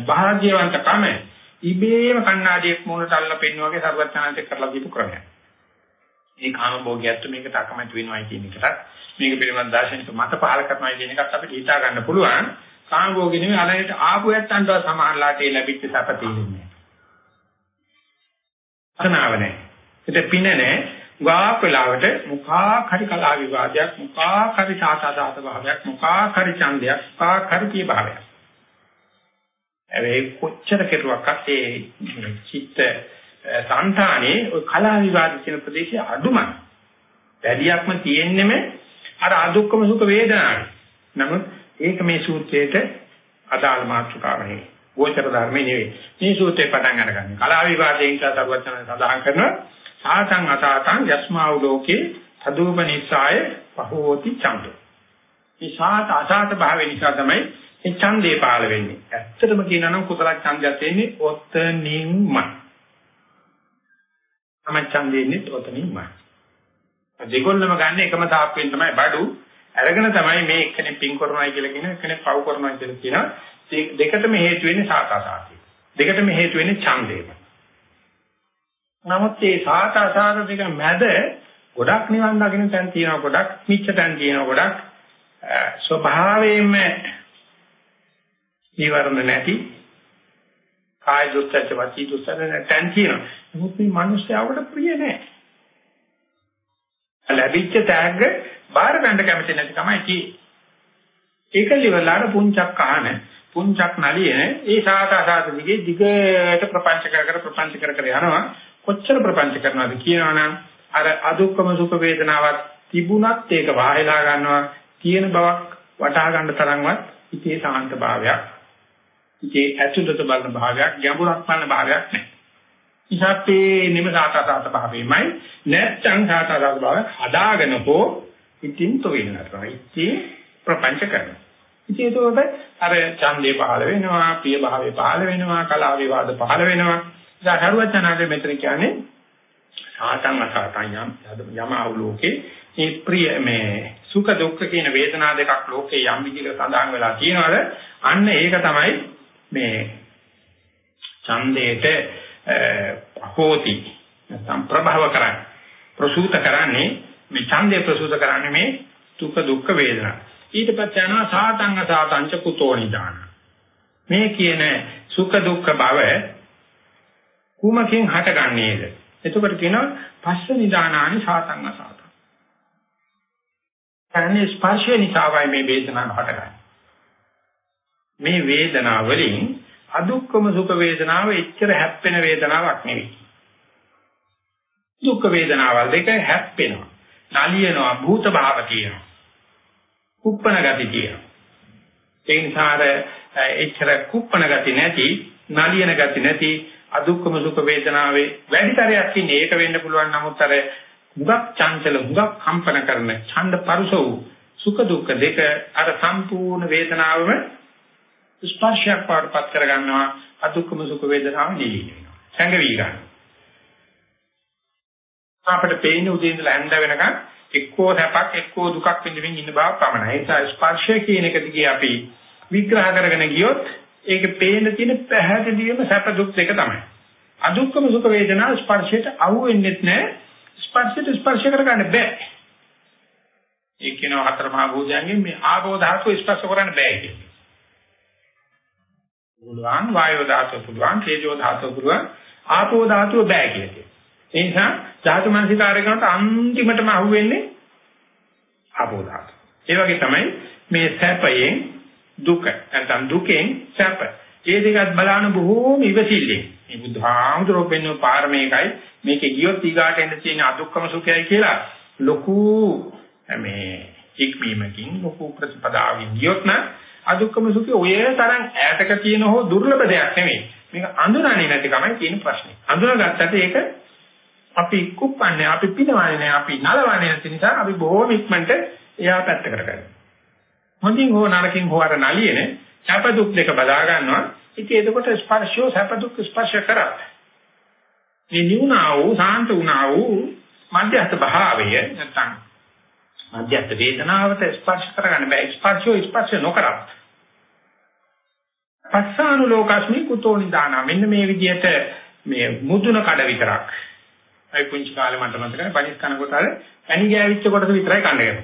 භාග්‍යවන්තකම ඉබේම කණ්ණාඩියක් මූණට අල්ල පෙන්න වගේ සර්වඥාන්ත කරලා දීපු ක්‍රමයක්. මේ කාම භෝගයත් මේකට අකමැති වෙනවයි කියන එකටත් මේක පිළිබඳ දාර්ශනික මත පහල කරනවා කියන එකත් අපිට හිතා ගන්න පුළුවන්. කාමභෝගේ නෙමෙයි අලයට ආපු යත්තන්ට සමානලාට ඒ ලැබිච්ච සැප තියෙන්නේ. අනාව නැහැ. ඒක පින නැහැ. ගාක් වෙලාවට මුඛා හරි කලා විවාදයක් මුඛා හරි සාසාදාත භාවයක් මුඛා හරි ඡන්දයක් මුඛා හරි කී භාවයක්. ඒ කොච්චර කෙරුවක්වත් ඒ චිත්ත සංතානේ ඔය කලා විවාද කියන ප්‍රදේශයේ අඩුමයි. වැඩියක්ම තියෙන්නෙම අර අදුක්කම සුඛ වේදනාවයි. නමුත් ඒක මේ සූත්‍රයේට අදාළ මාතෘකාව නෙවෙයි. ගෝචර ධර්මේ නෙවෙයි. මේ සූත්‍රේ පටන් අරගන්නේ. කලා විවාදයෙන් සතරවචන සඳහන් කරන සාතං අසාතං යස්මාව් ලෝකේ තදූප නිසාය පහෝති ඡන්දෝ. මේ සාත අසාත භාවය නිසා තමයි මේ ඡන්දේ පාල වෙන්නේ. ඇත්තටම කියනවා නම් කුසල ඡන්දයක් එන්නේ ඔතනින්ම. තමයි ඡන්දේ එන්නේ ඔතනින්ම. දෙගොල්ලම ගන්න එකම තාප්පෙන් තමයි බඩු අරගෙන තමයි මේ එක්කෙනෙක් පින් කරනවායි කියලා කියන එක්කෙනෙක් පව් කරනවායි කියලා කියනවා. දෙකටම හේතු වෙන්නේ සාකාසාතිය. දෙකටම හේතු වෙන්නේ ඡන්දේම. නමුත් මේ සාකාසාත දෙක මැද ගොඩක් නිවන් දකින්න තැන් තියෙනවා ගොඩක් මිච්ඡ තැන් තියෙනවා ගොඩක් ස්වභාවයෙන්ම ඊවරණ නැති කාය දුස්තරච වචී දුස්තර තැන් තියෙනවා. නමුත් මේ මිනිස්යාවට ප්‍රිය නෑ. ලැබිච්ච තෑග්ග බාර ගන්න කැමති නැති තමයි තියෙන්නේ. ඒක liverලාට පුංචක් අහන පුංචක් නලියන ඒ සාත අසාත දිගේ දිගට ප්‍රපංච කර කර ප්‍රපංච කර කර යනවා කොච්චර ප්‍රපංච කරනවද කියනවනම් අර අදුක්කම සුඛ වේදනාවක් තිබුණත් ඒක වාහෙලා ගන්නවා තියෙන බවක් වටහා ගන්න තරම්වත් හිතේ සාන්ත භාවයක් හිතේ ඇතුළත බලන භාවයක් ගැඹුරක් බලන භාවයක් නැහැ. ඉහපේ නිම සාතසාත භාවයමයි නැත්නම් සාතසාත භාවය හදාගෙන හෝ ඉතින් තොවින්නනවා. ඉතින් ප්‍රපංච කරනවා. ඉතින් ඒකෝට අර ඡන්දේ පහළ වෙනවා, ප්‍රිය භාවයේ පහළ වෙනවා, කලාව විවාද පහළ වෙනවා. ඉතින් හරුවචනාගේ මෙතන කියන්නේ සාතං අසාතං යම් යම අවලෝකේ මේ ප්‍රිය මේ සුඛ දුක්ඛ කියන වේදනා දෙකක් ලෝකේ යම් විදිහකට සඳහන් වෙලා තියෙනවද අන්න ඒක තමයි මේ ඡන්දේට හෝති නැත්නම් ප්‍රභව කරන්නේ ප්‍රසූත කරන්නේ මේ ඡන්දේ ප්‍රසූත කරන්නේ මේ දුක්ඛ දුක්ඛ වේදනා ඊට පස්සේ යනවා සාතං අසාතං ච කුතෝ නිදාන මේ කියන සුඛ දුක්ඛ භව කුමකින් හටගන්නේද එතකොට කියනවා පස්ස නිදානානි සාතං අසාතං කන්නේ ස්පර්ශය නිසාවයි මේ වේදනාව හටගන්නේ. මේ වේදනාව වලින් අදුක්කම සුඛ වේදනාව එච්චර හැප්පෙන වේදනාවක් නෙවෙයි. දුක් වේදනාවල් දෙක හැප්පෙනවා. නලියනවා භූත භාව තියෙනවා. කුප්පන ගති තියෙනවා. ඒ නිසා එච්චර කුප්පන ගති නැති නලියන ගති නැති අදුක්කම සුඛ වේදනාවේ වැඩිතරයක් ඉන්නේ ඒක වෙන්න පුළුවන් නමුත් අර මුගක් චංචල මුගක් කම්පන කරන ඡන්ද පරුස වූ සුඛ දුක්ඛ දෙක අර සම්පූර්ණ වේදනාවම ස්පර්ශයක් පාඩපත් කර ගන්නවා අදුක්කම සුඛ වේදනාව නිලී වෙනවා සංගවි ගන්න අපිට පේන්නේ උදේ ඉඳලා හැන්ද වෙනකන් එක්කෝ සැපක් එක්කෝ දුකක් විඳින්න ඉන්න බව පමණයි ඒ නිසා ස්පර්ශය කියන එක දිගේ අපි විග්‍රහ කරගෙන ගියොත් ඒක පේන තියෙන පැහැදිලිවම සැප දුක් දෙක තමයි අදුක්කම සුඛ වේදනා ස්පර්ශයට අහු වෙන්නේ නැහැ ස්පර්ශයට ස්පර්ශ කරගන්න බෑ. ඒ කියනවා හතර මහා භූතයන්ගෙන් මේ ආපෝ ධාතුව ස්පර්ශ කරන්න බෑ කියන්නේ. පුළුවන් වායෝ ධාතුව පුළුවන් තේජෝ ධාතුව පුළුවන් ආපෝ ධාතුව බෑ කියන්නේ. ඒ නිසා ධාතු මනසිකාරය කරනකොට අන්තිමටම අහුවෙන්නේ ආපෝ ධාතුව. ඒ වගේ තමයි මේ සැපයෙන් දුක නැත්නම් දුකෙන් සැප. ඒ දෙකත් බලන බොහෝම ඉවසිල්ලෙන්. මේ බුද්ධාමුදුරෝ පෙන්වන පාරමේකයි මේකේ ගියොත් ඊගාට එන්න තියෙන අදුක්කම සුඛයයි කියලා ලොකු මේ ඉක්මීමකින් ලොකු ප්‍රතිපදාවකින් ගියොත් නම් අදුක්කම සුඛය ඔය තරම් ඈතක තියෙන හෝ දුර්ලභ දෙයක් නෙමෙයි. මේක අඳුරන්නේ නැති කමයි තියෙන ප්‍රශ්නේ. අඳුරගත්තට ඒක අපි කුප්පන්නේ අපි පිනවන්නේ නැහැ අපි නලවන්නේ නැති නිසා අපි බොහොම ඉක්මනට එයා පැත්ත කරගන්නවා. හොඳින් හෝ නරකින් හෝ අර නලියනේ සැප දුක් දෙක බදා ගන්නවා. ඉතින් එතකොට ස්පර්ශය සැප දුක් ස්පර්ශ කරා. මේ නිුණා වූ සාන්ත වුණා වූ මධ්‍යස්ථ භාවය නැත්නම් මධ්‍යස්ථ වේදනාවට ස්පර්ශ කරගන්න බෑ ස්පර්ශෝ ස්පර්ශ නොකරත් පස්සානුලෝකස්මි කුතෝ නිදාන මෙන්න මේ විදිහට මේ මුදුන කඩ විතරක් අයි පුංචි කාලේ මට මතකයි බණිස් කන කොට අර ඇනි ගෑවිච්ච කොටස විතරයි කන්නේ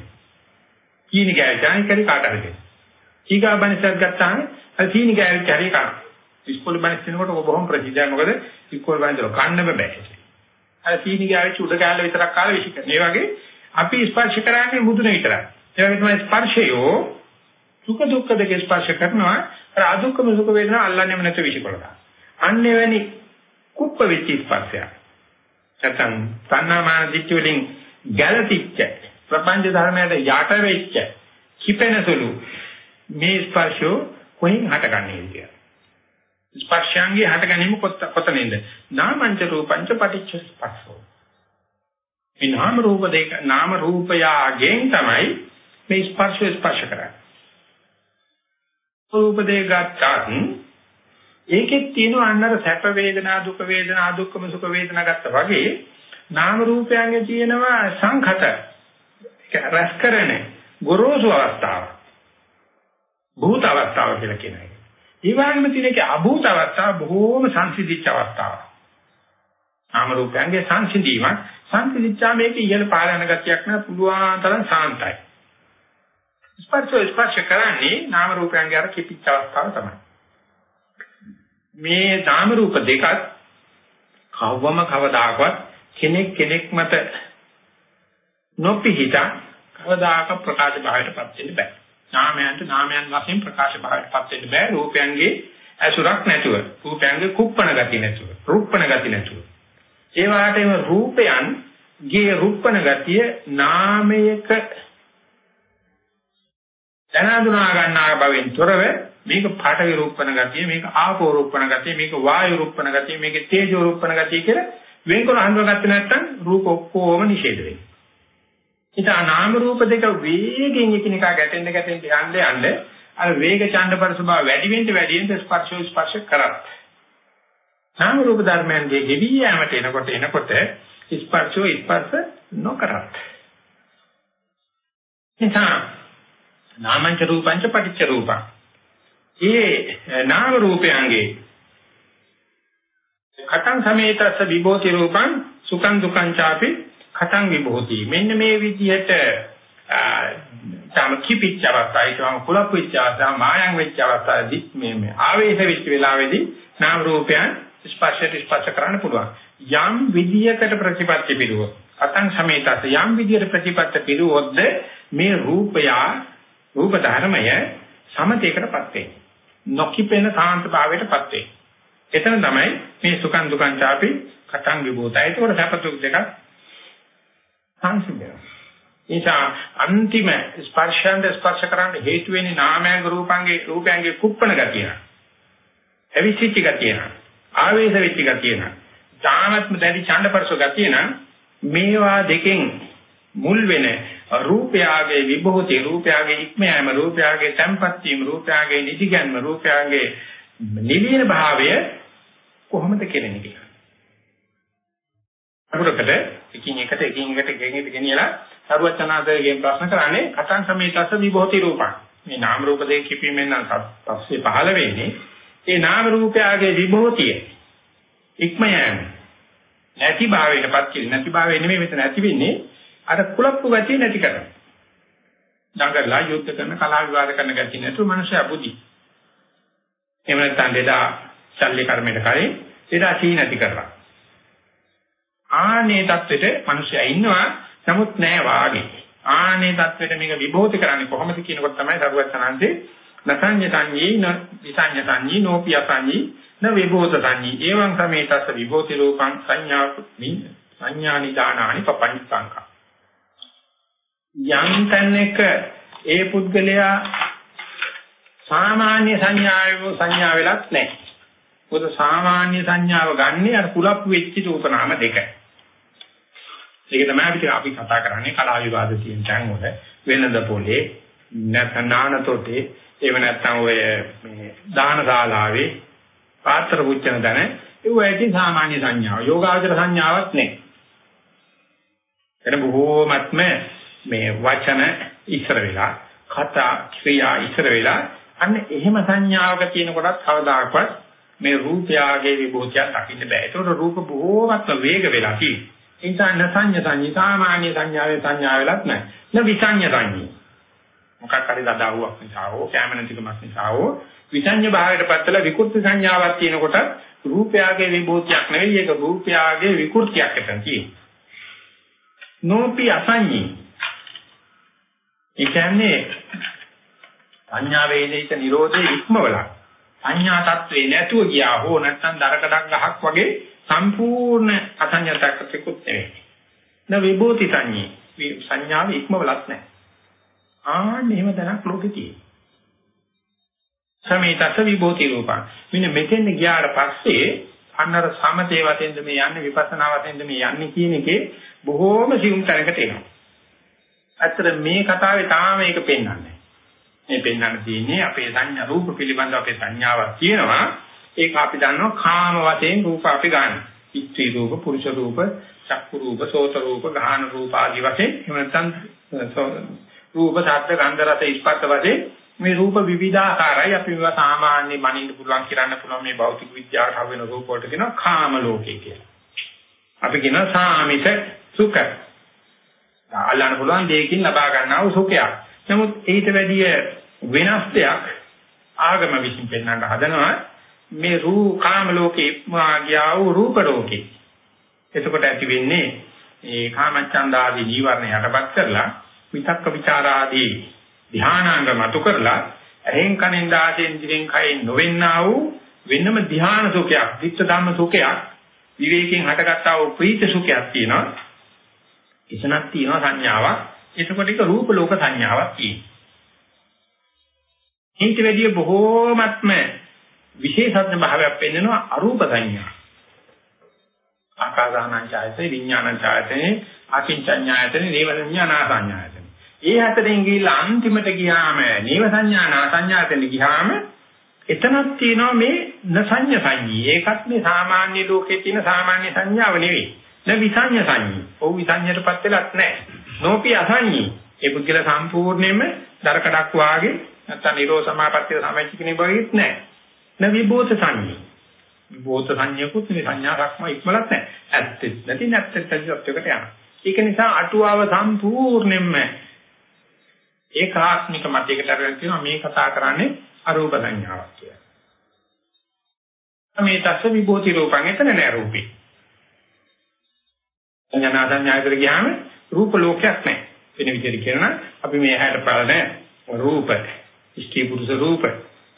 කීනි ගෑවිච්ච අනිත් කරි කාට හරි ඊගා බණිසක් ගත්තාම අර කීනි ගෑවිච්ච හරි කන ඉස්කෝලේ බණිස් දෙනකොට ඔබ බොහොම ප්‍රසිද්ධයි. මොකද ඉස්කෝලේ බණිස් දර කන්න බෑ. අර කීනි ගෑවිච්ච උඩ කැලේ විතරක් කාලේ විශ්ික. ඒ වගේ අපි ස්පර්ශ කරන්නේ මුදුන විතරයි. ඒ වගේ තමයි ස්පර්ශයෝ සුඛ දුක්ඛ දෙක ස්පර්ශ කරනවා. අර අදුක්ඛම සුඛ වේදනා අල්ලන්නේම නැත විශ්ිකොලදා අන්නේ වැනි කුප්ප වෙච්ච ස්පර්ශයක් නැත්නම් තණ්හාමාන දිට්ඨි වලින් ගැළපිච්ච ප්‍රපංච ධර්මයට යට වෙච්ච කිපෙනසලු මේ ස්පර්ශෝ කොහෙන් හටගන්නේ කියලා. ස්පර්ශයන්ගේ හට ගැනීම කොතනින්ද? නාමංච රූපංච පටිච්ච ස්පර්ශෝ. මේ නාම රූප දෙක නාම රූපයාගෙන් තමයි මේ ස්පර්ශය ස්පර්ශ කරන්නේ. රූප දෙක ගත්තත් ඒකෙත් තියෙන අන්නර සැප වේදනා දුක වේදනා දුක්ඛම සුඛ වේදනා ගත්තා වගේ නාම රූපයන්ගේ තියෙනවා සංඛත රස කරන ගොරෝසු අවස්ථාව භූත අවස්ථාව කියලා කියන එක. ඒ වගේම තියෙනක අභූත අවස්ථාව බොහෝම සංසිද්ධිච්ච අවස්ථාව. නාම රූපයන්ගේ සංසිඳීමක් සංසිද්ධිච්චා මේක ඉහළ පාලන ගතියක් නෑ පුළුවන් තරම් සාන්තයි. ස්පර්ශ ස්පර්ශ කරන්නේ නාම රූපයන්ගේ අර කිපිච්ච අවස්ථාව තමයි. මේ නාම රූප දෙකත් කවවම කවදාකවත් කෙනෙක් කෙනෙක් මත නොපිහිට කවදාක ප්‍රකාශ භාවයටපත් වෙන්න බෑ. නාමයන්ට නාමයන් වශයෙන් ප්‍රකාශ භාවයටපත් වෙන්න බෑ. රූපයන්ගේ ඇසුරක් නැතුව, රූපයන්ගේ කුප්පණ ගති නැතුව, රූපණ ගති නැතුව. ඒ වාටේම රූපයන් ගේ රුප්පන ගතිය නාමයක දැනඳුනා ගන්නා බවෙන් තොරව මේක පාඨවි රූපණ ගතිය මේක ආපෝ රූපණ ගතිය මේක වායු රූපණ ගතිය මේක තේජෝ රූපණ ගතිය කියලා වෙන්කර හඳුනාගත්තේ නැත්නම් රූප ඔක්කොම නිෂේධ වෙනවා. ඉතින් නාම රූප දෙක වේගෙන් එකිනෙකා ගැටෙන්න ගැටෙන්න යන්න යන්න අර වේග ඡන්දපර ස්වභාව වැඩි වෙන්න වැඩි වෙන්න ස්පර්ශෝ ස්පර්ශ කරත්. නාම රූප ධර්මයන්ගේ ගෙවි යෑමට එනකොට එනකොට ස්පර්ශෝ ස්පර්ශ නොකරත්. නිසා නාමංච රූපංච පටිච්ච රූපං. ඒ නාම රූපයන්ගේ කතං සමේතස්ස විභෝති රූපං සුඛං දුක්ඛං ചാපි කතං විභෝති. මෙන්න මේ විදිහට තම කිපිච්ච අවස්ථාවේ තම කුලප් වෙච්ච අවස්ථාව මායම් වෙච්ච අවස්ථාවේදී මේ මේ ආවේශ වෙච්ච වෙලාවේදී නාම රූපයන් ස්පර්ශයට ස්පර්ශ කරන්න පුළුවන්. යම් විදියකට ප්‍රතිපත්ති පිළිවෙල. කතං සමේතස්ස යම් විදියට ප්‍රතිපත්ති පිළිවෙලොත්ද මේ රූපයා රූප ධර්මය සමතේකටපත් වෙන්නේ. නොකිපෙන කාන්ත භාවයටපත් වෙන්නේ. එතන තමයි මේ සුඛං දුකං ചാපි කටං විභූතයි. ඒකෝට සැප දුක් දෙකක් සංසිඳනවා. නිසා අන්තිම ස්පර්ශයෙන් ස්පර්ශ කරන්න හේතු වෙන්නේ නාමයන් රූපංගේ රූපයන්ගේ කුප්පණ ගතිය. අවිචිත්ති ගතිය. ආවේශ වෙච්ච ගතිය. ඥානත්ම දැඩි ඡන්දපරස ගතිය නම් මේවා දෙකෙන් මුල් වෙන රූපයාගේ විභූති රූපයාගේ ඉක්මයම රූපයාගේ tempත් වීම රූපයාගේ නිදිගන්ම රූපයාගේ නිවීන භාවය කොහොමද කෙරෙන්නේ කියලා. අකුරකට එකින් එකට එකින් එකට ගෙනියද ගෙනියලා සරුවචනාදයෙන් ප්‍රශ්න කරන්නේ කතං සමේතස්ස විභූති රූපං. මේ නාම රූප දෙක කිපීමෙන් නම් පස්සේ පහළ වෙන්නේ. ඒ නාම රූපයාගේ විභූතිය ඉක්මයම නැති භාවයටපත් කිරි නැති භාවය නෙමෙයි මෙතන ඇති වෙන්නේ අර කුලප්පු ගතිය නැති කරනවා. දඟලලා යුද්ධ කරන කලා විවාද කරන ගතිය නැතුව මනුෂයා බුද්ධි. එහෙම නැත්නම් දෙදා ශල්්‍ය කර්මයට කලින් දෙදා සී නැති කරලා. ආනේ தත්වෙට මනුෂයා ඉන්නවා නමුත් නෑ වාගේ. ආනේ தත්වෙට මේක විභෝධ කරන්නේ කොහොමද කියනකොට තමයි දරුවත් තනන්සේ නසඤ්ඤ සංඤී න විසඤ්ඤ සංඤී නෝපිය සංඤී න විභෝධ සංඤී එවං සමේතස්ස විභෝති රූපං සංඥා සංඥානි දානානි පපංචංකා යම් තැනක ඒ පුද්ගලයා සාමාන්‍ය සංඥාව සංඥා වෙලක් නැහැ. මොකද සාමාන්‍ය සංඥාව ගන්නේ අර කුලප්පු වෙච්ච රූපනාම දෙක. ඒක තමයි අපිට අපි කතා කරන්නේ කලා විවාද තියෙන තැන් වල වෙනද පොලේ නැත්නම් නානතොටේ එහෙම නැත්නම් ඔය මේ දාන ශාලාවේ පාත්‍ර පුච්චන දන ඒ වගේ සාමාන්‍ය සංඥාව යෝගාචර සංඥාවක් නැහැ. එන බොහෝමත්ම මේ වචන ඉස්සර වෙලා කතා ක්‍රියා ඉස්සර වෙලා අන්න එහෙම සංඥාවක තියෙන කොටත් කවදාකවත් මේ රූපයාගේ විභූතිය දකින්න බෑ. ඒතකොට රූප බොහෝමත්ම වේග වෙලා තියෙනවා. ඒ නිසා නසඤ්ඤ සංඤී සාමාන්‍ය සංඥාවේ සංඥා වෙලත් නැහැ. න විසඤ්ඤ සංඤී. මොකක් හරි දඩාවුවක් නිසා හෝ කැමනතිකමක් නිසා හෝ විසඤ්ඤ භාවයට පත්තල විකෘති සංඥාවක් තියෙනකොට රූපයාගේ විභූතියක් නෙවෙයි ඒක රූපයාගේ විකෘතියක් එතන තියෙනවා. නෝපි අසඤ්ඤී ඒ කියන්නේ සංඥා වේදිත නිරෝධේ ඉක්මවලා සංඥා තත්වේ නැතුව ගියා හෝ නැත්නම් දරකඩක් ගහක් වගේ සම්පූර්ණ අසඤ්ඤතකතිකුත් නෙවෙයි. න විභූති සංඤී සංඥාව ඉක්මවලත් නැහැ. ආන්න එහෙම දැනක් ලෝකේ තියෙනවා. සමේතස විභූති රූපං. මෙන්න මෙතෙන් ගියාට පස්සේ අන්නර සමතේ වතෙන්ද මේ යන්නේ විපස්සනා වතෙන්ද මේ යන්නේ කියන එකේ බොහෝම සියුම් තැනකට එනවා. ඇත්තට මේ කතාවේ තාම මේක පෙන්වන්නේ. මේ පෙන්වන්න තියෙන්නේ අපේ සංඥා රූප පිළිබඳ අපේ සංඥාවක් තියෙනවා. ඒක අපි දන්නවා කාම වශයෙන් රූප අපි ගන්න. ඉත්‍රි රූප, පුරුෂ රූප, චක්කු රූප, සෝත රූප, ගාහන රූප ආදී වශයෙන් එහෙම නැත්නම් රූප, ශබ්ද, ගන්ධ, රස, ස්පර්ශ වශයෙන් මේ රූප විවිධාකාරයි අපි මේවා සාමාන්‍ය මනින්න පුළුවන් කරන්න පුළුවන් මේ භෞතික විද්‍යාවට හව වෙන රූප වලට කියනවා කාම ලෝකේ කියලා. අපි කියනවා සාමිත සුඛ අල්ලන්න පුළුවන් දෙයකින් ලබා ගන්නා වූ සුඛයක්. නමුත් ඊට වැඩිය වෙනස් දෙයක් ආගම විසින් පෙන්වන්න හදනවා මේ රූ කාම ලෝකේ ගියා වූ රූප ලෝකේ. එතකොට ඇති වෙන්නේ ඒ කාමච්ඡන්ද ආදී නීවරණ යටපත් කරලා විතක්ක ਵਿਚාර ආදී ධානාංග මතු කරලා එහෙන් කනෙන් දාසෙන් දිවෙන් කයෙන් නොවෙන්නා වූ වෙනම ධ්‍යාන සුඛයක්, ධිට්ඨ ධම්ම සුඛයක් විවේකයෙන් හටගත්තා වූ ප්‍රීති සුඛයක් තියෙනවා. එතනක් තියෙනවා සංඥාවක්. එතකොට ඒක රූප ලෝක සංඥාවක් තියෙනවා. ඊට වැඩිය බොහෝමත්ම විශේෂඥ භාවයක් පෙන්වනවා අරූප සංඥා. ආකාසානංචායතේ විඥානංචායතේ අකින්චඤ්ඤායතේ නේව සංඥානාසඤ්ඤායතේ. ඒ හතරෙන් ගිහිල්ලා අන්තිමට ගියාම නේව සංඥානාසඤ්ඤායතේ ගියාම එතනක් තියෙනවා මේ නසඤ්ඤ සංඤී. ඒකත් මේ සාමාන්‍ය ලෝකේ තියෙන සාමාන්‍ය සංඥාව නෙවෙයි. න විසඤ්ඤ සංඤී. ඔව් විසඤ්ඤයටපත් වෙලක් නැහැ. නෝපි අසඤ්ඤී. ඒ පුද්ගල සම්පූර්ණයෙන්ම දරකඩක් වාගේ නැත්නම් නිරෝධ සමාපත්තිය සමච්ච කෙනෙක් වගේත් නැහැ. න විභූත සංඤී. විභූත සංඤයකුත් මේ සංඥාක්ම ඉක්මලක් නැහැ. ඇත්තෙත් නැති නැත්තෙත් ඇත්තකට යනවා. ඒක නිසා අටුවාව සම්පූර්ණයෙන්ම ඒකාත්මික මතයකට අරගෙන තියෙනවා මේ කතා කරන්නේ අරූප සංඥාවක් කියලා. මේ තස්ස විභූති රූපං එතන නෑ රූපේ. සංඥා සංඥාකට ගියාම රූප ලෝකයක් නෑ. වෙන විදිහට කියනවා අපි මේ ඇහැට බලන රූප, ඉෂ්ටි පුරුෂ රූප,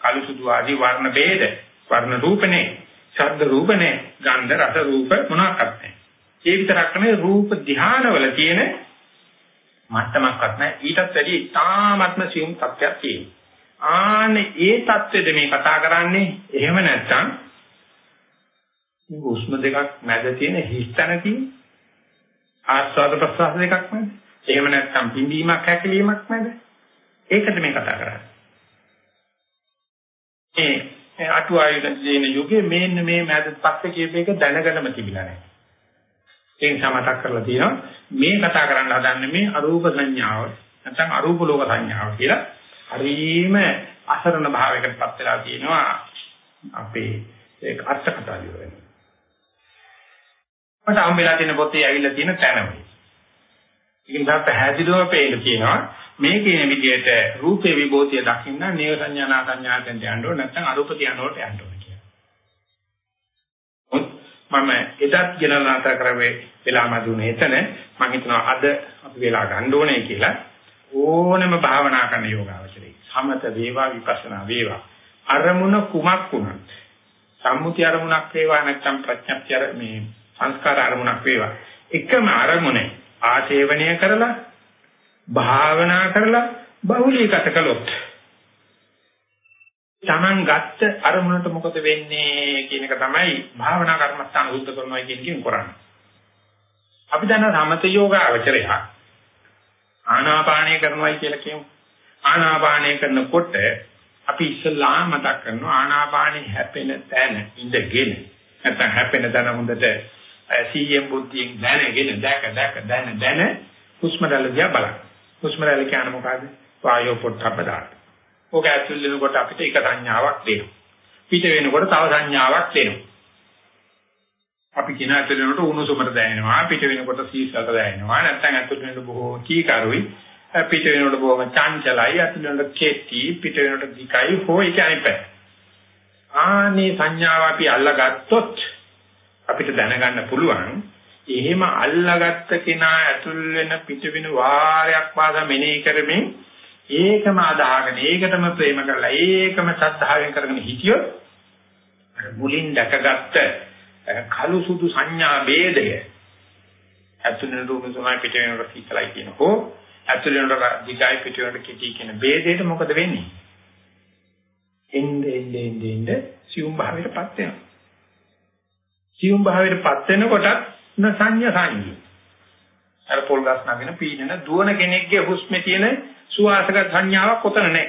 කළු සුදු ආදී වර්ණ ભેද, වර්ණ රූපනේ, ශබ්ද රූපනේ, ගන්ධ රස රූප මොනවාක්වත් නැහැ. ඒ විතරක් නෙමෙයි රූප ධානවල තියෙන මට්ටමක්වත් නැහැ. ඊටත් වැඩි තාමත්ම සියුම් තත්ත්වයක් තියෙනවා. ආනේ ඒ தත්ත්වෙද මේ කතා කරන්නේ එහෙම නැත්නම් උෂ්ම දෙකක් මැද තියෙන හිස්තන තියෙන ආස්වාද ප්‍රසආස දෙකක් මැද එහෙම නැත්නම් පිම්බීමක් හැකිලීමක් මැද ඒකද මේ කතා කරන්නේ. මේ අටුවායුධ දින යුගයේ මේන්න මේ මැද පස්සේ කියප එක දැනගෙනම තිබිලා නැහැ. ඒ නිසා මතක් කරලා තියෙනවා මේ කතා කරන්න හදන්නේ මේ අරූප සංඥාව නැත්නම් අරූප ලෝක සංඥාව කියලා හරිම අසරණ භාවයකටපත් වෙලා තියෙනවා අපේ ඒක අර්ථ කතා විවරණය. මට හම්බෙලා තියෙන පොතේ ඇවිල්ලා තියෙන තැන මේ. ඒක නිසා පැහැදිලිව පේන්න තියෙනවා මේ කියන විදිහට රූපේ විභෝතිය දකින්න නේව සංඥානා සංඥාතෙන් යන්න ඕන නැත්නම් අරූප තියනකොට යන්න ඕන කියලා. මම එදත් ගෙනලා නැතර කරවේ වෙලා මදුනේ එතන මම හිතනවා අද අපි වෙලා ගන්න ඕනේ කියලා ඕනම භාවනා කරන යෝගාවචරේ සමත වේවා විපස්සනා වේවා අරමුණ කුමක් වුණත් සම්මුති අරමුණක් වේවා නැත්නම් ප්‍රඥප්ති අර මේ සංස්කාර අරමුණක් වේවා එකම අරමුණේ ආශේවනය කරලා භාවනා කරලා බහුලීගත කළොත් Taman ගත්ත අරමුණට මොකද වෙන්නේ කියන එක තමයි භාවනා කර්මස්ථාන උද්ද කරනවා කියන එකෙන් කරන්නේ. අපි දන්න සමත යෝග අවචරය ආනාපානය කරනවායි කියලා කියමු. ආනාපානය කරනකොට අපි ඉස්සලා මතක් කරනවා ආනාපානෙ හැපෙන තැන ඉඳගෙන නැත්නම් හැපෙන තැන හොඳට සීයෙන් බුද්ධියෙන් දැනගෙන දැක දැක දැන දැන හුස්ම රැල්ල දිහා බලන්න. හුස්ම රැල්ල කියන්නේ මොකද්ද? වායෝ පොට්ටබ්බ දාන්න. ඕක ඇතුල් වෙනකොට අපිට එක සංඥාවක් දෙනවා. පිට වෙනකොට තව සංඥාවක් දෙනවා. අපි කියන ඇතුල් වෙනකොට උණුසුමට දැනෙනවා, පිට වෙනකොට සීසලට දැනෙනවා. නැත්නම් ඇතුල් වෙනකොට බොහෝ කීකරුයි, පිට වෙනකොට බොහොම චංචලයි, ඇතුල් වෙනකොට කෙටි, පිට වෙනකොට දිකයි, හොයි කියන්නේ. ආනේ සංඥාව අපි අල්ලගත්තොත් අපිට දැනගන්න පුළුවන් එහෙම අල්ලාගත්ත කෙනා ඇතුල් වෙන පිට වෙන වාරයක් පාසා මෙනෙහි කරමින් ඒකම අදාහගෙන ඒකටම ප්‍රේම කරලා ඒකම සද්ධාවෙන් කරගෙන හිටියොත් මුලින් දැකගත්ත කළු සුදු සංඥා ભેදය ඇතුළේ රූප සමාය පිට වෙනකොට සීතලයි කියන හෝ ඇතුළේ වෙනකොට දිගයි පිට වෙනකොට කිටි කියන ભેදයට මොකද වෙන්නේ? එnde ende ende ende සියුම් භාවයටපත් වෙනවා. සියුම් භාවයටපත් වෙනකොටත් න සංඥා සංඥා අර පොල් ගස් නගින පීනන දුවන කෙනෙක්ගේ හුස්මේ තියෙන සුවාසක සංඥාවක් කොතන නැහැ.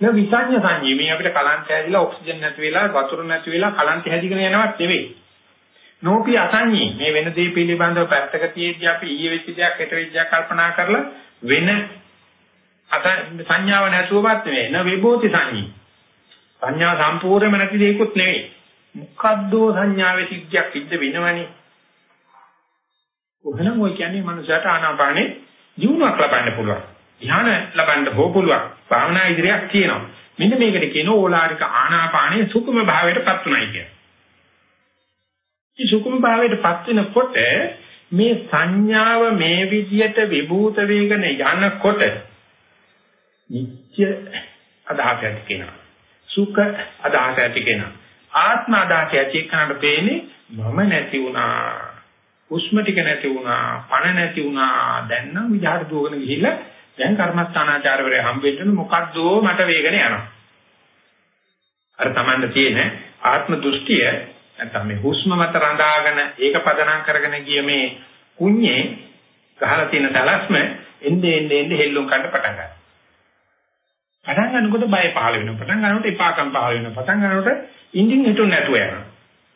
න විසඤ්ඤ සංඥා මේ අපිට කලන්ත ඇවිල්ලා ඔක්සිජන් නැති වෙලා වතුර නැති වෙලා කලන්ත හැදිගෙන යනවත් නෙවෙයි. නෝපි අසංඤී මේ වෙන දේ පිළිබඳව පැත්තක තියේදී අපි ඊයේ වෙච්ච දෙයක් හෙට වෙච්ච දෙයක් කල්පනා කරලා වෙන අත සංඥාව නැතුවවත් නෙවෙයි. න විභූති සංඥී. සංඥා සම්පූර්ණයෙන්ම නැති දෙයක්වත් නෙවෙයි. මොකද්දෝ සංඥාවේ සිද්ධියක් සිද්ධ වෙනවනේ. ඔහනම් ඔය කියන්නේ මනුෂයාට ආනාපානේ ජීවණයක් ලබන්න පුළුවන්. ධ්‍යාන ලබන්න හෝ පුළුවන්. භාවනා ඉදිරියක් තියෙනවා. මෙන්න මේකට කියන ඕලාරික ආනාපානයේ සුකුම භාවයටපත් උනායි කියන. මේ සුකුම භාවයටපත් වෙනකොට මේ සංඥාව මේ විදියට විභූත වේගන යනකොට නිත්‍ය අදහස ඇති කෙනා. සුඛ අදහස ඇති කෙනා. ආත්ම අදාහය ඇති කරනට පේන්නේ මම නැති වුණා. උස්ම ටික නැති වුණා, පණ නැති වුණා. දැන් නම් විජාට දුවගෙන ගිහිල්ලා දැන් කර්මස්ථානාචාරවලේ හම්බෙන්න මොකද්ද මට වේගන යනවා. අර Tamanne තියෙන ආත්ම දෘෂ්ටිය නැත්නම් මේ හුස්ම මත රඳාගෙන ඒක පදනම් කරගෙන ගිය මේ කුඤ්ඤේ ගහලා තියෙන තලස්ම එන්නේ එන්නේ එන්නේ හෙල්ලුම් ගන්න පටන් ගන්නවා. පටන් ගන්නකොට බය පහළ වෙනවා. පටන් ගන්නකොට එපාකම් පහළ වෙනවා. පටන් ගන්නකොට ඉන්දින් හිතුන් නැතුව යනවා.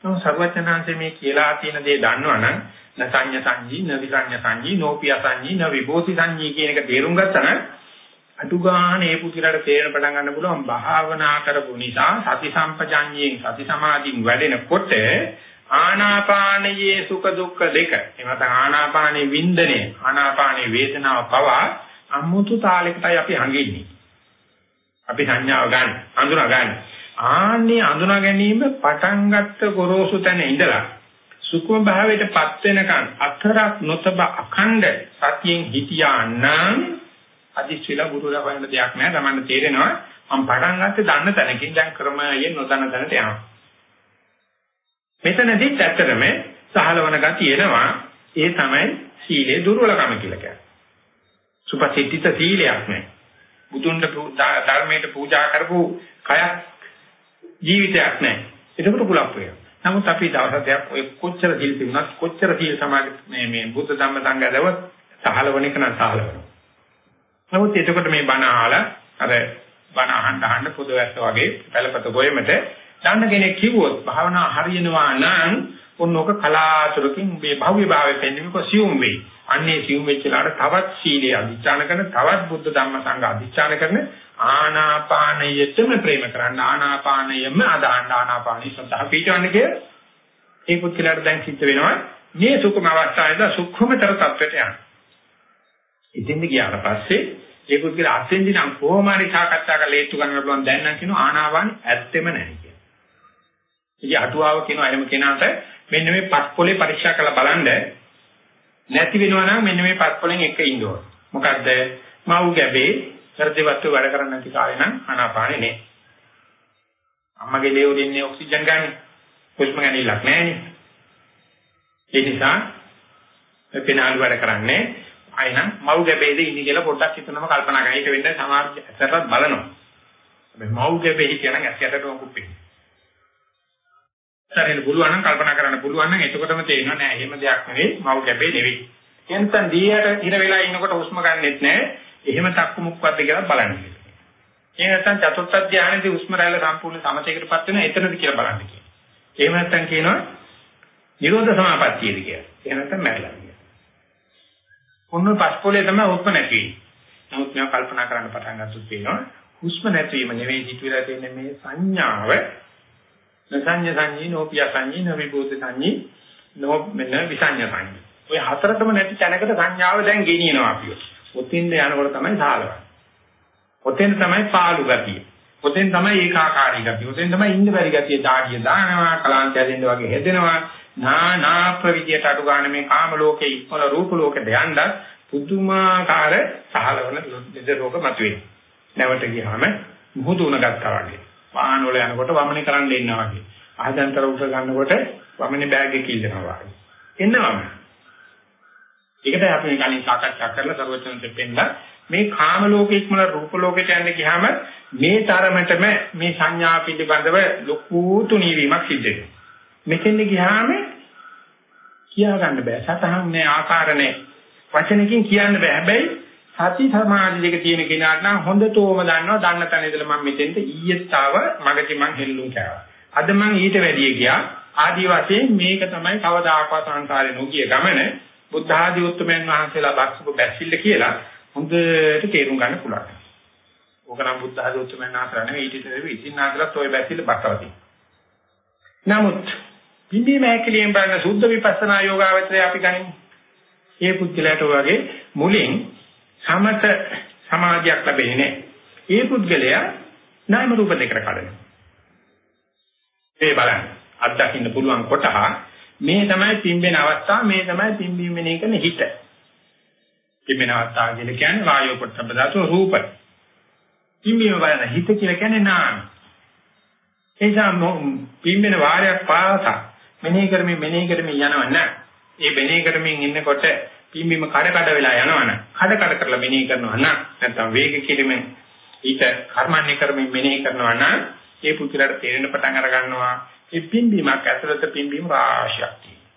තම සර්වඥාන්සේ මේ කියලා තියෙන දේ දන්නවනම් නසඤ්ඤ සංජී, නවිසඤ්ඤ සංජී, නෝපිය සංජී, නවිභෝති සංජී කියන එක තේරුම් ගත්තා නම් අඩු ගන්න ඒ පුතිලට තේරෙන පටන් ගන්න පුළුවන්. භාවනා කරපු නිසා සති සම්පජඤ්ඤයෙන් සති සමාධියෙන් වැඩෙනකොට ආනාපානයේ සුඛ දුක්ඛ දෙක එමත් ආනාපානයේ වින්දනය ආනාපානයේ වේදනාව පවා අමුතු තාලයකටයි අපි හංගෙන්නේ. අපි සංඥාව ගන්න අඳුනා ගන්න. ආන්නේ අඳුනා ගැනීම පටන් ගත්ත ගොරෝසු තැන ඉඳලා සුකුම භාවයටපත් වෙනකන් අතරක් නොතබ අඛණ්ඩ සතියෙන් හිටියා නම් අදිස්විලා ගුරුලා හොයන දෙයක් නෑ Tamanne තේරෙනවා මම පටන් ගත්තේ දන්න තැනකින්. දැන් ක්‍රමයෙන් නොදන්න තැනට යනවා. මෙතනදිත් ඇත්තටම සහලවන ගතිය එනවා. ඒ තමයි සීලේ දුර්වලකම කියලා කියන්නේ. සුපසිද්ධිත සීලයක් නෑ. බුදුන්ට ධර්මයට පූජා කරපු කයක් ජීවිතයක් නෑ ඒකට කුලප් වෙනවා නමුත් අපි දවස් දෙකක් ඔය කොච්චර සීල් තිබුණත් කොච්චර සීල් සමාජ මේ මේ බුද්ධ ධම්ම සංඝ දවස් සහලවන එක නම් සහලවනවා. නමුත් එතකොට මේ බණ අහලා අර බණ අහන්න අහන්න පොදවැස්ස වගේ පළපත ගොයමට දන්න කෙනෙක් කිව්වොත් භාවනා හරියනවා නම් ඔන්නෝක කලාතුරකින් මේ භව්‍ය භාවයෙන් පෙන්වීම කොසියුම් වෙයි. අන්නේ සියුම් වෙච්ච ලාට තවත් සීලයේ අධිෂ්ඨාන කරන තවත් බුද්ධ ධම්ම සංඝ අධිෂ්ඨාන කරන ආනාපානයටම ප්‍රේම කරන්න ආනාපානයම අදාන්න ආනාපානී සඳහා පිටවන්නේ කිය ඒ පුත්කලට දැන් සිද්ධ වෙනවා මේ සුඛම අවස්ථාවේද සුඛමතර තත්වයට යන. ඉතින් ගියාට පස්සේ ඒ පුත්කල අත්ෙන්දි නම් කොහොම හරි සාකච්ඡා කරලා ඒත්තු ගන්න පුළුවන් දැන් නම් කියනවා ආනාපාන ඇත්තෙම නැහැ කියලා. ඉතින් අටුවාව කියනවා එහෙම කෙනාට මෙන්න මේ පස් පොලේ පරීක්ෂා කරලා බලන්න නැති වෙනවා නම් මෙන්න මේ පස් පොලෙන් එක ඉන්න ඕන. මොකද්ද? මව් ගැබේ හෘදවත්ව වැඩ කරන්නේ නැති කාලේ නම් ආනාපානේ නෑ. අම්මගේ ලේ උදින්නේ ඔක්සිජන් ගන්න. හුස්ම ගන්නilla නෑනේ. ඒ නිසා පෙනාලු වැඩ කරන්නේ අයනම් මව් ගැබේද ඉන්නේ කියලා පොඩ්ඩක් හිතනම කල්පනා කරන එක වෙන්න සමහර ඇත්තටත් බලනවා. හැබැයි මව් ගැබේ කියන ඇත්තටම කුප්පේ. සරේන පුළුවන් නම් කල්පනා කරන්න පුළුවන් නම් එතකොටම තේරෙනවා නෑ එහෙම දෙයක් නෙවෙයි මව් ගැබේ නෙවෙයි. එතන දීයට ඉර වෙලා ඉන්නකොට හුස්ම ගන්නෙත් නෑ එහෙම තක්කු මුක්කක්ද කියලා බලන්න. ඒ නැත්නම් චතුර්ථ ධානයේදී හුස්ම රැල්ල සම්පූර්ණ සමතේකටපත් වෙන එතනද කියලා බලන්න කියනවා. එහෙම නැත්නම් කියනවා නිරෝධ සමාපත්තියද කියලා. එහෙම නැත්නම් මැරලා කියලා. ඔන්න පස්පොලේ තමයි හුස්ම නැති වෙන්නේ. නමුත් මම කල්පනා කරන්න පටන් ගත්තොත් පේනවා හුස්ම නැතිවීම නෙවෙයි හිතවිලා තියෙන මේ සංඥාව නසඤ්ඤ සංඤී නෝපිය සංඤී නවිබෝධ සංඤී නෝ මෙන්න විසඤ්ඤ සංඤී. ඔය හතරටම නැති තැනකට සංඥාව දැන් ගෙනියනවා අපිව. ඔතින්ද යනකොට තමයි සාලවන්නේ. ඔතෙන් තමයි පාළු ගතිය. ඔතෙන් තමයි ඒකාකාරී ගතිය. ඔතෙන් තමයි ඉන්න බැරි ගතිය. දාඩිය දානවා, කලාන්තය දෙන්න වගේ හෙදෙනවා. නානා ප්‍රවිදියට අඩු ගන්න මේ කාම ලෝකේ ඉක්මන රූප ලෝකෙට යන්න පුදුමාකාර සහලවන දෙද රෝග මතුවේ. නැවට ගියාම මුහුදු උණ ගත්තා වගේ. වාහන වල යනකොට වමනේ කරන්න ඉන්නවා වගේ. ආයතන්තර උස ගන්නකොට වමනේ බෑග් එක කිල්ලනවා වගේ. එන්නවම. ඒකට අපි කලින් සාකච්ඡා කරලා සර්වචනන්ට පෙන්නලා මේ කාම ලෝකෙ ඉක්මන රූප ලෝකෙට යන්න ගියාම මේ තරමටම මේ සංඥා පිළිබඳව ලොකු තුනීවීමක් සිද්ධ වෙනවා. මෙතෙන් ගියාම කියා ගන්න බෑ. සතහන් නෑ ආකාර නෑ. වචනකින් කියන්න බෑ. හැබැයි සති සමාධි දෙක තියෙන කෙනාට නම් හොඳටම දන්නවා. දන්න තැන ඉඳලා මම මෙතෙන්ට ඊයේත් ආව මගදී මං හෙල්ලුම් කෑවා. අද මං ඊට වැඩිය ගියා. ආදි වශයෙන් මේක තමයි කවදාකවත් සංසාරේ නොගිය ගමන බුද්ධ ආදී උත්තරමයන් වහන්සේලා බක්සපු බැසිල්ල කියලා හොඳට තේරුම් ගන්න පුළුවන්. ඕක නම් බුද්ධ ආදී උත්තරමයන් වහන්සේලා නෙවෙයි ඊට ඉතින් ඉතින් ආදලත් ওই බැසිල්ල බක්කවදී. නමුත් පිම්බි මෑකලියෙන් බලන සුද්ධ විපස්සනා යෝගාවචරය අපි ගනිමු. මේ පුද්ගලයාට වගේ මුලින් සමත සමාධියක් ලැබෙන්නේ නැහැ. මේ පුද්ගලයා නාම රූප දෙකට කඩනවා. ඒ බලන්න අත්දකින්න පුළුවන් කොටහ මේ තමයි පිම්බෙන අවස්ථාව මේ තමයි පිම්බීම වෙන එක හිත. පිම්බෙන අවස්ථාව කියලා කියන්නේ වායෝ පොට්ටබ්බ ධාතු රූප. පිම්බීම බලන හිත කියලා කියන්නේ නාම. ඒ නිසා පිම්බෙන වාරයක් පාසා මෙනෙහි කරමින් මෙනෙහි කරමින් යනව නෑ. ඒ මෙනෙහි කරමින් ඉන්නකොට පිම්බීම කඩ කඩ වෙලා යනවනම් කඩ කඩ කරලා මෙනෙහි කරනවා නම් නැත්නම් වේග කිරීමෙන් ඊට කර්මන්නේ කරමින් මෙනෙහි කරනවා නම් ඒ පුදුරට තේරෙන පටන් අර ගන්නවා ඒ පිම්බීමක් ඇතුළත පිම්බීම රාශියක් තියෙනවා.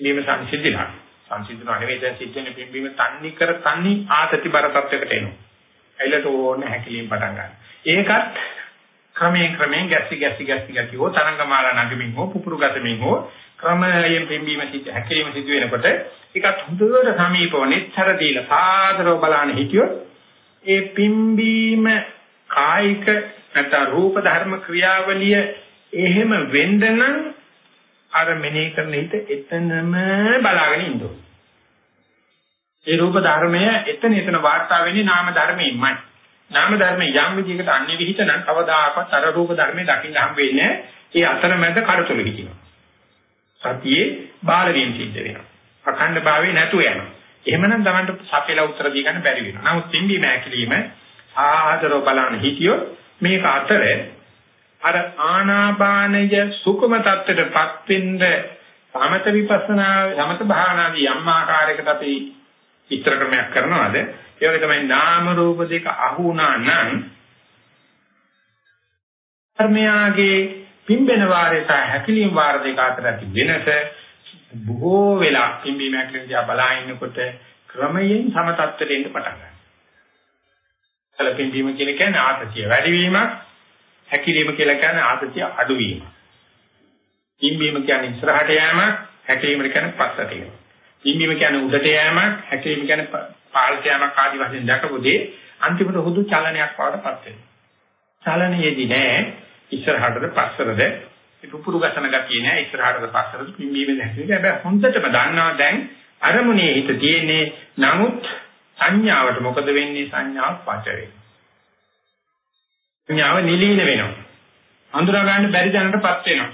පිම්බීම සංසිද්ධිලා සංසිද්ධින නෙවෙයි දැන් සිද්ධ වෙන පිම්බීම තන්නි කර තන්නි ආතති බර තත්වයකට එනවා. ඇයිලට ඕන හැකිලින් පටන් ගන්න. ඒකත් ක්‍රමයෙන් ක්‍රමයෙන් ගැස්සි ගැස්සි ගැස්සි ගැස්සි හෝ තරංගමාලා නගමින් හෝ පුපුරු ගතමින් හෝ ක්‍රමයෙන් පිම්බීම සිද්ධ හැකිලිම සිදු වෙනකොට ඒකත් හොඳට සමීපව නිතර දීලා සාදරව බලන්න හිටියොත් ඒ පිම්බීම කායික නැත්නම් රූප ධර්ම ක්‍රියාවලිය එහෙම වෙන්න නම් අර මෙනෙහි කරන හිත එතනම බලාගෙන ඉන්න ඕනේ. ඒ රූප ධර්මය එතන එතන වාර්තා වෙන්නේ නාම ධර්මයෙන්මයි. නාම ධර්මයේ යම් විදිහකට අන්‍ය විහිිත නම් කවදාකවත් අර රූප ධර්මයේ දකින්න හම් වෙන්නේ ඒ අතරමැද කඩතුල හිටිනවා. සතියේ බාල වීම සිද්ධ වෙනවා. අඛණ්ඩ භාවයේ නැතුව යනවා. එහෙමනම් Tamanට සපේලා උත්තර දී ගන්න බැරි වෙනවා. නමුත් පිම්බීම ඇකිලිම ආදරව බලන හිතියොත් මේක අතරේ අර ආනාපානය සුකුම tattරපත් වෙන්න සමත විපස්සනා සමත භාවනාදී යම් ආකාරයකට අපි විතර ක්‍රමයක් කරනවාද ඒ වගේ තමයි නාම රූප දෙක අහු වුණා නම් කර්මයාගේ පිම්බෙන වාරය සහ හැකිලිම් වාර දෙක අතර ඇති වෙනස බොහෝ වෙලා පිම්බීම හැකිලිම් දිහා බලා ඉන්නකොට ක්‍රමයෙන් සමතත්වයට එන්න පටන් ගන්නවා. කලපින්දීම කියලා කියන්නේ ආතතිය වැඩිවීමක් හැකිලිම කියලා කියන්නේ ආතතිය අඩුවීම. පිම්බීම කියන්නේ ඉස්සරහට යෑමක් හැකිලිම කියන්නේ පස්සට යෑමක්. පිම්බීම කියන්නේ උඩට යෑමක් හැකිලිම කියන්නේ පාල්ට යෑමක් ආදි වශයෙන් දැකපු දේ අන්තිමට හුදු චලනයක් වඩටපත් වෙනවා. චලනයේදී නෑ ඉස්සරහටද පස්සටද පුපුරු ගසන ගතිය නෑ ඉස්සරහටද පස්සටද පිම්බීම දැක්කේ. හැබැයි හොඳටම දන්නවා දැන් අරමුණේ හිත තියෙන්නේ නමුත් සංඥාවට මොකද වෙන්නේ සංඥාව පච වෙනවා. සංඥාව නිලීන වෙනවා. අඳුරා ගන්න බැරි දැනටපත් වෙනවා.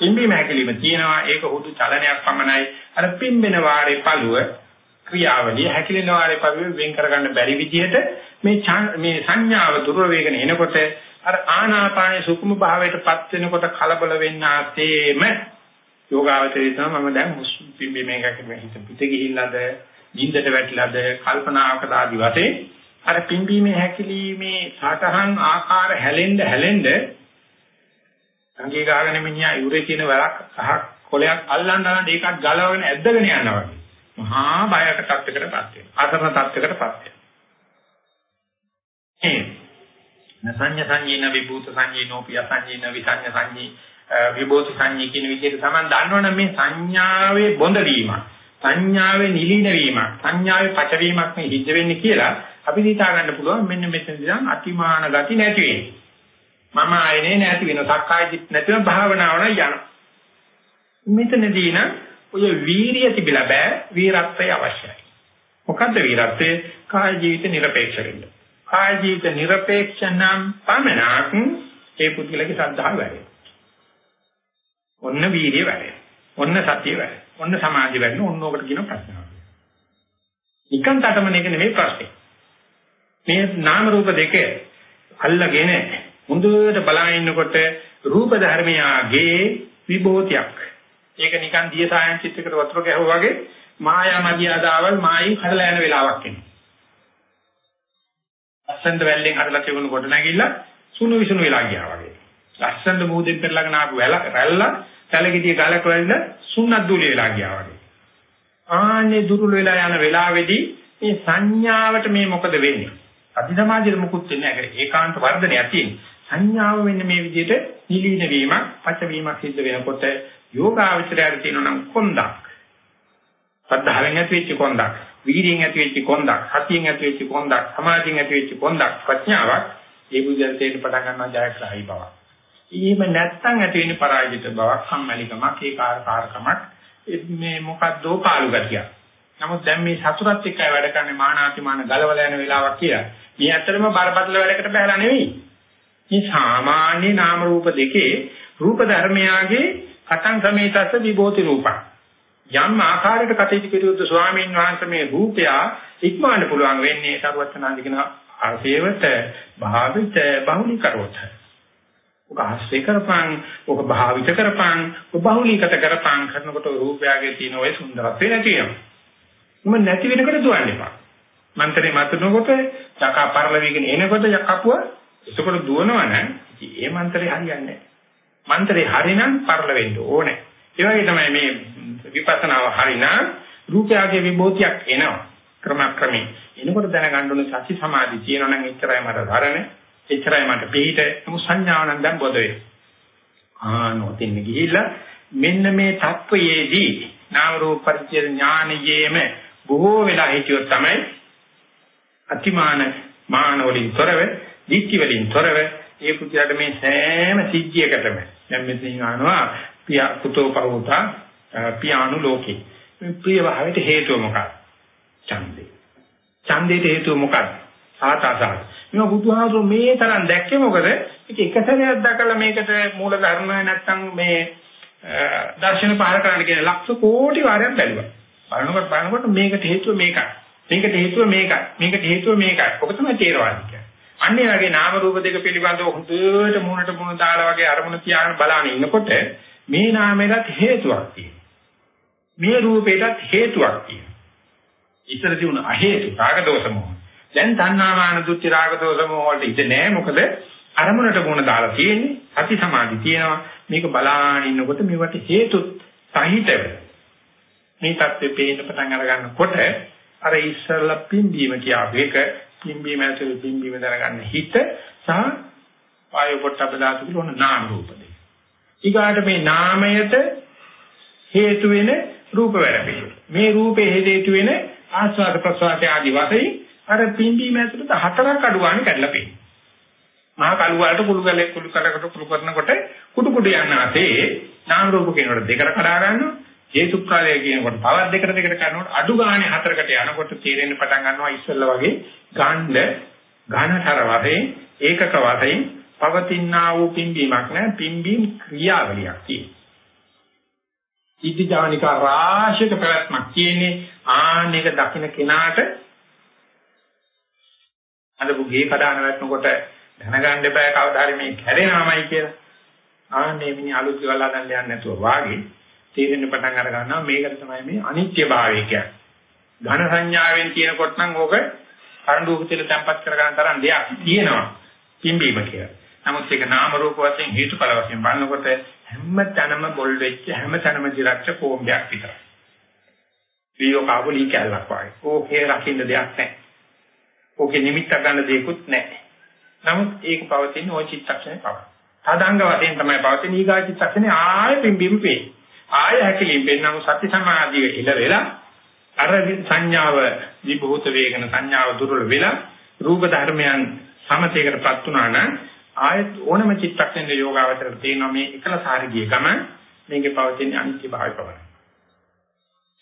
පිම්බීම හැකලීම තියෙනවා ඒක හුදු චලනයක් පමණයි. අර පිම්බෙන වාරේ පළුව ක්‍රියාවලිය හැකිලෙන වාරේ පළුව වෙන් කරගන්න බැරි විදිහට මේ මේ සංඥාව දුර වේගන එනකොට අර ආනාපානයේ සුකුම භාවයටපත් වෙනකොට කලබල වෙන්න ආතේම යෝගාවචරය තමයි මම දැන් හුස්ම පිම්බීම එකක හිත පිට ගිහිල්ලාද නිින්දට වැටිලාද කල්පනාවකට ආදි වශයෙන් අර පිම්බීමේ හැකිලීමේ සටහන් ආකාර හැලෙන්න හැලෙන්න සංගී ගාගෙන මිනිහා යුරේ තියෙන වලක් සහ කොලයක් අල්ලන්න ගන්න ඒකත් ගලවගෙන ඇද්දගෙන යනවා වගේ. මහා බයක තත්යකටපත් වෙනවා. ආසරණ තත්යකටපත් වෙනවා. ඒ නසඤ්ඤ සංජීන විභූත සංජීනෝ පිය සංජීන විසඤ්ඤ සංජී විභූත සංජී කියන විදිහට තමයි දන්නවනේ මේ සංඥාවේ බොඳ වීමක්. සංඥාවේ නිලීන වීමක් සංඥාවේ පචවීමක් මේ හිත වෙන්නේ කියලා අපි හිතා ගන්න පුළුවන් මෙන්න මෙතනදී නම් අතිමාන ගති නැති වෙන්නේ මම ආයනේ නැති වෙන සක්කාය දිට නැතිව භාවනාවන යන මෙතනදී නම් ඔය වීරිය තිබිලා බෑ වීරත්වය අවශ්‍යයි මොකද්ද වීරත්වය කාය ජීවිත নিরপেক্ষ වෙන්න කාය ජීවිත নিরপেক্ষ නම් පමණක් ඒ පුද්ගලගේ ශ්‍රද්ධාව වැඩේ ඔන්න වීරිය වැඩේ ඔන්න සතිය වැඩේ ඔන්න සමාධි වැඩන ඔන්න ඔකට කියන ප්‍රශ්නාව. නිකන් තටමන එක නෙමෙයි ප්‍රශ්නේ. මේ නාම රූප දෙක අල්ලගෙන හොඳට බලා ඉන්නකොට රූප ධර්මයාගේ විභෝතියක්. ඒක නිකන් දිය සායන් චිත්තයකට වතුර ගැහුවා වගේ මායා මදියාදාවල් මායින් කඩලා යන වෙලාවක් එනවා. අසන්ද වැල්ලෙන් හදලා තිබුණු කොට නැගිලා සුණු විසුණු වෙලා ගියා වගේ. ලස්සනට මූදෙන් පෙරලාගෙන ආපු වැල රැල්ල සැලකිටිය ගලක වැල්ල සුන්නත් දුල වෙලා ගියා වගේ. ආන්නේ දුර්වල වෙලා යන වෙලාවේදී මේ සංඥාවට මේ මොකද වෙන්නේ? අධිසමාජයේ මුකුත් වෙන්නේ නැහැ. ඒකාන්ත වර්ධනයක් තියෙන. සංඥාව වෙන්නේ මේ විදිහට නිලීන වීමක්, පච වීමක් සිද්ධ වෙනකොට යෝගාවචරයට තියෙනවා නම් කොන්දක්. සද්ධාවෙන් ඇති වෙච්ච කොන්දක්, වීර්යයෙන් ඇති වෙච්ච කොන්දක්, සතියෙන් ඇති වෙච්ච කොන්දක්, සමාධියෙන් ඇති වෙච්ච කොන්දක්, ප්‍රඥාවක් ඒ බුද්ධයන් තේරුම් පටන් ගන්නවා ජයග්‍රහී බවක්. එහෙම නැත්නම් ඇති වෙන්නේ පරාජිත බවක්, සම්මැලිකමක්, ඒකාකාරකමක්, මේ මොකද්ද කාලු ගතියක්. නමුත් දැන් මේ සතුටත් එක්කයි වැඩ කරන්නේ මානාතිමාන ගලවලා යන වෙලාවක් කියලා. මේ ඇත්තටම බරපතල වැඩකට බහැලා නෙවෙයි. මේ සාමාන්‍ය නාම රූප දෙකේ රූප ධර්මයාගේ කතං සමේතස්ස විභෝති රූපං. යම් ආකාරයකට කටයුතු කෙරුවොත් ස්වාමීන් වහන්සේ මේ රූපය ඉක්මවන්න පුළුවන් වෙන්නේ සරුවචනාන්දි කියන ආසේවත භාවිත බහුලීකරවත. ඔක ආශ්‍රය කරපං, ඔක භාවිත කරපං, ඔක බහුලීගත කරපං කරනකොට රූපයගේ තියෙන ওই සුන්දරත්වය නැති වෙනවා. මොම නැති වෙනකොට දුවන්න එපා. මන්තරේ මතුනකොට යකා පරලවිගෙන එනකොට යකපුව එතකොට දුවනවනම් ඒ මන්තරේ හරියන්නේ නැහැ. මන්තරේ හරිනම් පරල වෙන්න ඕනේ. ඒ වගේ තමයි මේ විපස්සනාව හරිනම් රූපයගේ විභූතියක් එනවා. ක්‍රමක්‍රමී. එනකොට දැනගන්න ඕනේ සති සමාධි තියෙනවා නම් එච්චරයි මට ධරණ, එච්චරයි මට පිළිහිට, නමු සංඥාව නම් දැන් බොද වේ. ආනෝතින් ගිහිල්ලා මෙන්න මේ தත්වයේදී නාම රූප පරිච්ඡේද ඥානයේම බොහෝ වෙලා හිටියොත් තමයි අතිමාන මාන වලින් තොරව, දීක්ති වලින් තොරව ඒ පුතියට මේ සෑම සිද්ධියකටම දැන් මෙතනින් අහනවා පියා කුතෝ පහෝතා පියානු ලෝකේ. මේ ප්‍රිය භාවයට හේතුව මොකක්ද? ඡන්දේ. ඡන්දේට හේතුව මොකක්ද? සාතාසාර මේ බුදුහාමුදුරු මේ තරම් දැක්කේ මොකද? ඒක එක සැරයක් දැකලා මේකට මූල ධර්ම නැත්තම් මේ දර්ශන පහල කරන්න කියන ලක්ෂ කෝටි වාරයක් බැලුවා. බලනකොට බලනකොට මේකට හේතුව මේකයි. මේකට හේතුව මේකයි. මේකට හේතුව මේකයි. ඔක තමයි තේරවාදී කියන්නේ. අන්නේ වගේ නාම රූප දෙක පිළිබඳව හොඳට මුණට මුණ දාලා වගේ අරමුණ තියාගෙන බලන ඉන්නකොට මේ නාමයකට හේතුවක් තියෙනවා. මේ රූපයටත් හේතුවක් තියෙනවා. ඉතර තිබුණ අ හේතු රාග දෝෂ මොහ. දැන් තණ්හාමාන දුක්ති රාග දෝෂ මොහ වලට ඉත නෑ මොකද අරමුණට මුණ දාලා තියෙන්නේ අති සමාධි තියෙනවා. මේක බලාගෙන ඉන්නකොට මේවට හේතුත් සහිතව මේ தත්ත්වේ පේන්න පටන් අර ගන්නකොට අර ඉස්සල්ලා පිම්බීම කියාව එක පිම්බීම ඇතුළේ පිම්බීම දරගන්න හිත සහ වායු පොට්ටබ්බ ධාතු කියලා ඔන්න නාම රූප දෙක. ඊගාට මේ නාමයට හේතු වෙන රූප වැඩ පිළිවෙල. මේ රූපේ හේතු වෙන ආස්වාද ප්‍රසවාස ආදී වශයෙන් අර පිම්බීම ඇතුළත හතරක් අඩුවානේ කඩලා පෙන්නනවා. මහා කළු වලට කුළු ගලේ කුළු කඩකට කුළු කරනකොට කුඩු කුඩු යන ආතේ නාම රූප කියනකොට දෙකට කඩා ගන්නවා. හේතුකාරය කියනකොට තවත් දෙකට දෙකට කරනකොට අඩු ගානේ හතරකට යනකොට තීරෙන්න පටන් ගන්නවා ඉස්සෙල්ලා වගේ ගාණ්ඩ ඝනතර වශයෙන් ඒකක වශයෙන් පවතිනා වූ පිම්බීමක් නෑ පිම්බීම් ක්‍රියාවලියක් තියෙනවා. ඉදිජානික රාශියක ප්‍රවැත්මක් තියෙන්නේ ආන්නේක දකින්න කෙනාට අද බුගේ කඩාන වැටෙනකොට දැනගන්න එපා කවදා හරි මේ කැඩෙනවමයි කියලා. ආන්නේ මිනිහ අලුත් ගලා ගන්න යන්නේ නැතුව වාගේ තේරෙන්න පටන් අර ගන්නවා මේකට තමයි මේ අනිත්‍ය භාවය කියන්නේ. ඝන සංඥාවෙන් කියනකොට නම් ඕක කරඬුවක තියලා තැම්පත් කර ගන්න තරම් දෙයක් තියෙනවා. පිම්බීම කියලා. නමුත් ඒක නාම රූප වශයෙන් හේතුඵල වශයෙන් බලනකොට හැම තැනම බොල් වෙච්ච හැම තැනම දිරච්ච කොම්බයක් විතරයි. වීෝ කාබුලි කැලක් වගේ. ඕකේ රකින්න දෙයක් නැහැ. ඕකේ නිමිත්ත ගන්න දෙයක්වත් නැහැ. නමුත් ඒක පවතින ওই චිත්තක්ෂණේ පවතින. සාධාංග වශයෙන් තමයි පවතින ඊගා චිත්තක්ෂණේ ආයෙ පිම්බීම පේන්නේ. ආය හැකලින් පෙන්නම සති සමාධිය ඉල වෙලා අර සංඥාව විභූත වේගන සංඥාව දුර්වල වෙලා රූප ධර්මයන් සමතේකටපත් වුණා නම් ආයත් ඕනම චිත්තක්ෂණයේ යෝගාවචර තියෙනවා මේ එකලසාරගිය ගම මේකේ පවතින අනිත්‍ය භාවය පවරයි.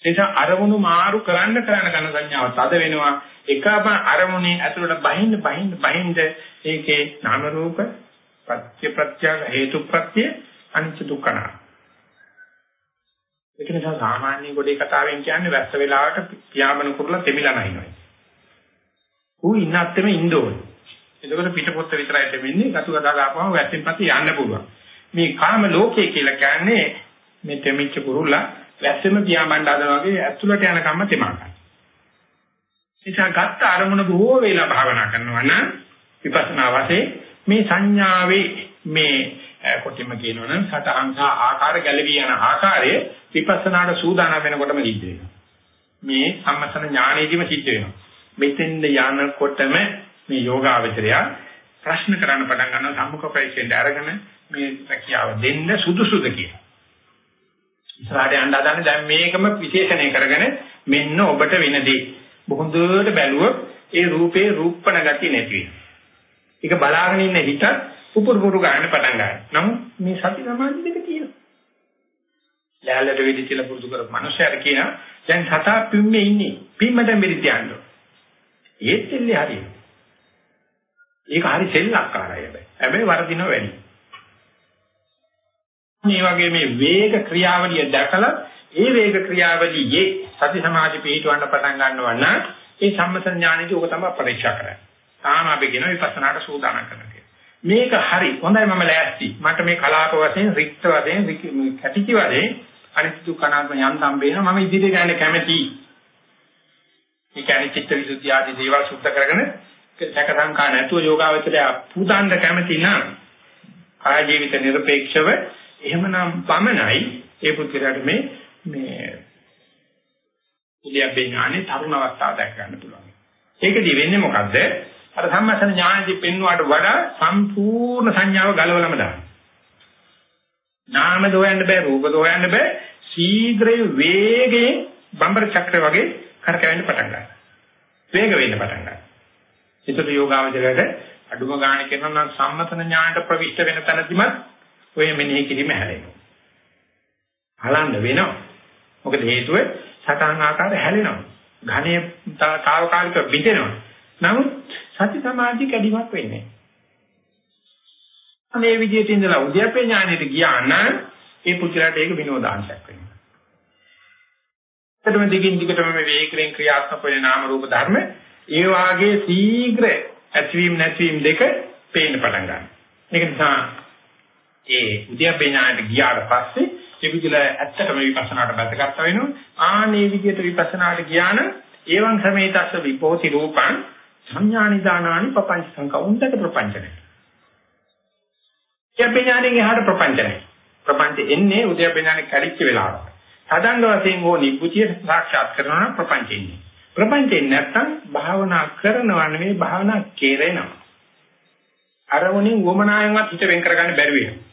එතන අරමුණු මාරු කරන්න කරන්න කරන සංඥාව තද වෙනවා එකම අරමුණේ ඇතුළට බහින්න බහින්න බහින්න ඒකේ නාම රූප ප්‍රත්‍ය ප්‍රත්‍ය හේතු ප්‍රත්‍ය අනිත්‍ය දුක්ඛනා ඒක නිසා සාමාන්‍ය ගොඩේ කතාවෙන් කියන්නේ වැස්ස වෙලාවට පියාඹන කුරුල්ලා තෙමිලා නැහිනවා. ඌ ඉන්නත් එමෙ ඉන්න ඕනේ. එතකොට පිටපොත්ත විතරයි තෙමින්නේ ගතු ගදා ගාපුවම වැස්සෙන් පස්සේ යන්න පුළුවන්. මේ කාම ලෝකයේ කියලා කියන්නේ මේ තෙමිච්ච කුරුල්ලා වැස්සෙම පියාඹන්න හදනවා වගේ ඇතුළට යන කම්ම තෙමා ගන්න. නිසා ගත්ත අරමුණ බොහෝ වේලා භාවනා කරනවා නම් විපස්සනා වශයෙන් මේ සංඥාවේ මේ කොටිම කියනවනම් සතහන් සහ ආකාර ගැළවී යන ආකාරය විපස්සනාට සූදානම් වෙනකොටම සිද්ධ වෙනවා. මේ සම්මතන ඥානෙදිම සිද්ධ වෙනවා. මෙතෙන්ද යනකොටම මේ යෝගාවචරය ප්‍රශ්න කරන්න පටන් ගන්නවා සම්මුඛ පරීක්ෂෙන් අරගෙන මේ රැකියාව දෙන්න සුදුසුද කියලා. ඉස්සරහට යන්න හදන්නේ දැන් මේකම විශේෂණය කරගෙන මෙන්න ඔබට වෙනදී බොහොඳට බැලුවොත් ඒ රූපේ රූපණ ගති නැති වෙනවා. ඒක බලාගෙන ඉන්න හිතත් උපුරු පුරු ගන්න පටන් ගන්නවා. නමුත් මේ සති සමාධි දෙක තියෙනවා. ලෑල්ලට වෙඩි කියලා පුරුදු කරපු මනුස්සයර කියන දැන් සතා පිම්මේ ඉන්නේ. පිම්මට මෙරි තියන්න. ඒත් දෙල්ලේ හරියට. ඒක හරි සෙල්ලක්කාරයි හැබැයි. හැබැයි වරදිනව වැඩි. මේ වගේ මේ වේග ක්‍රියාවලිය දැකලා ඒ වේග ක්‍රියාවලියේ සති සමාධි පිහිටවන්න පටන් ගන්නවා නම් ඒ සම්මත ඥානෙදී ඔක තමයි පරීක්ෂා කරන්නේ. තාම අපි කියන විපස්සනාට සූදානම් කරනවා. මේක හරි හොඳයි මම ලෑස්ති මට මේ කලාප වශයෙන් රික්ත වශයෙන් කැටිති වශයෙන් අනිත්‍ය කණාත්ම යන්තම් බේන මම ඉදිරියට යන්න කැමැතියි ඒ කියන්නේ චිත්ත විසුද්ධිය ආදී දේවල් සුද්ධ කරගෙන සැක සංකා නැතුව යෝගාවචරය පුදාන්න කැමති නම් කාය ජීවිත নিরপেক্ষව එහෙමනම් පමණයි ඒ පුද්ගලයාට මේ මේ ඉලියබ්බේ ඥානේ තරුණ අවස්ථාව දැක ගන්න පුළුවන්. ඒකදී වෙන්නේ මොකද්ද? අර සම්මතන ඥානදී පෙන්වුවාට වඩා සම්පූර්ණ සංඥාව ගලවලම දානවා. නාම දෝයන්න බෑ රූප දෝයන්න බෑ ශීඝ්‍රයේ වේගයෙන් බම්බර චක්‍ර වගේ කරකැවෙන්න පටන් ගන්නවා. වේග වෙන්න පටන් ගන්නවා. ඒතර යෝගාවචරයට අඩුම ගාණ කරනවා නම් සම්මතන ඥානට ප්‍රවිෂ්ඨ වෙන තැනදිමත් ඔය මෙනෙහි කිරීම හැලෙනවා. හලන්න වෙනවා. මොකද හේතුව සටහන් ආකාරය හැලෙනවා. ඝනේ తాවකාලිකව බිඳෙනවා. නමුත් සති සමාධි කැඩීමක් වෙන්නේ නැහැ. මේ විදිහට ඉඳලා උද්‍යප්පේ ඥානෙට ගියා නම් ඒ පුත්‍රයාට ඒක විනෝදාංශයක් වෙනවා. එතකොට දිගින් දිගටම මේ වේගයෙන් ක්‍රියාත්මක වෙන නාම රූප ධර්ම ඒ වාගේ ශීඝ්‍ර ඇතිවීම නැතිවීම දෙක පේන්න පටන් ගන්නවා. ඒක නිසා ඒ උද්‍යප්පේ ඥානෙට ගියාට පස්සේ ඒ විදිහට ඇත්තටම විපස්සනාට බැසගත්තා වෙනවා. ආනේ විදිහට විපස්සනාට ගියා නම් ඒවං සමේතස්ස විපෝති රූපං සංඥානිදානානි පపంచ සංකෞන්දක ප්‍රපංචනේ. උද්‍යප්පේ ඥානෙන් එහාට ප්‍රපංචනේ. ප්‍රපංච එන්නේ උද්‍යප්පේ ඥානෙ කැඩිච්ච වෙලාවට. සාධංග වශයෙන් හෝ නිබ්බුතිය සාක්ෂාත් කරනවා නම් ප්‍රපංච ඉන්නේ. ප්‍රපංචේ නැත්තම් භාවනා කරනවා නෙවෙයි භාවනා කෙරෙනවා. අරමුණින් වමනායෙන්වත් හිත වෙන් කරගන්න බැරි වෙනවා.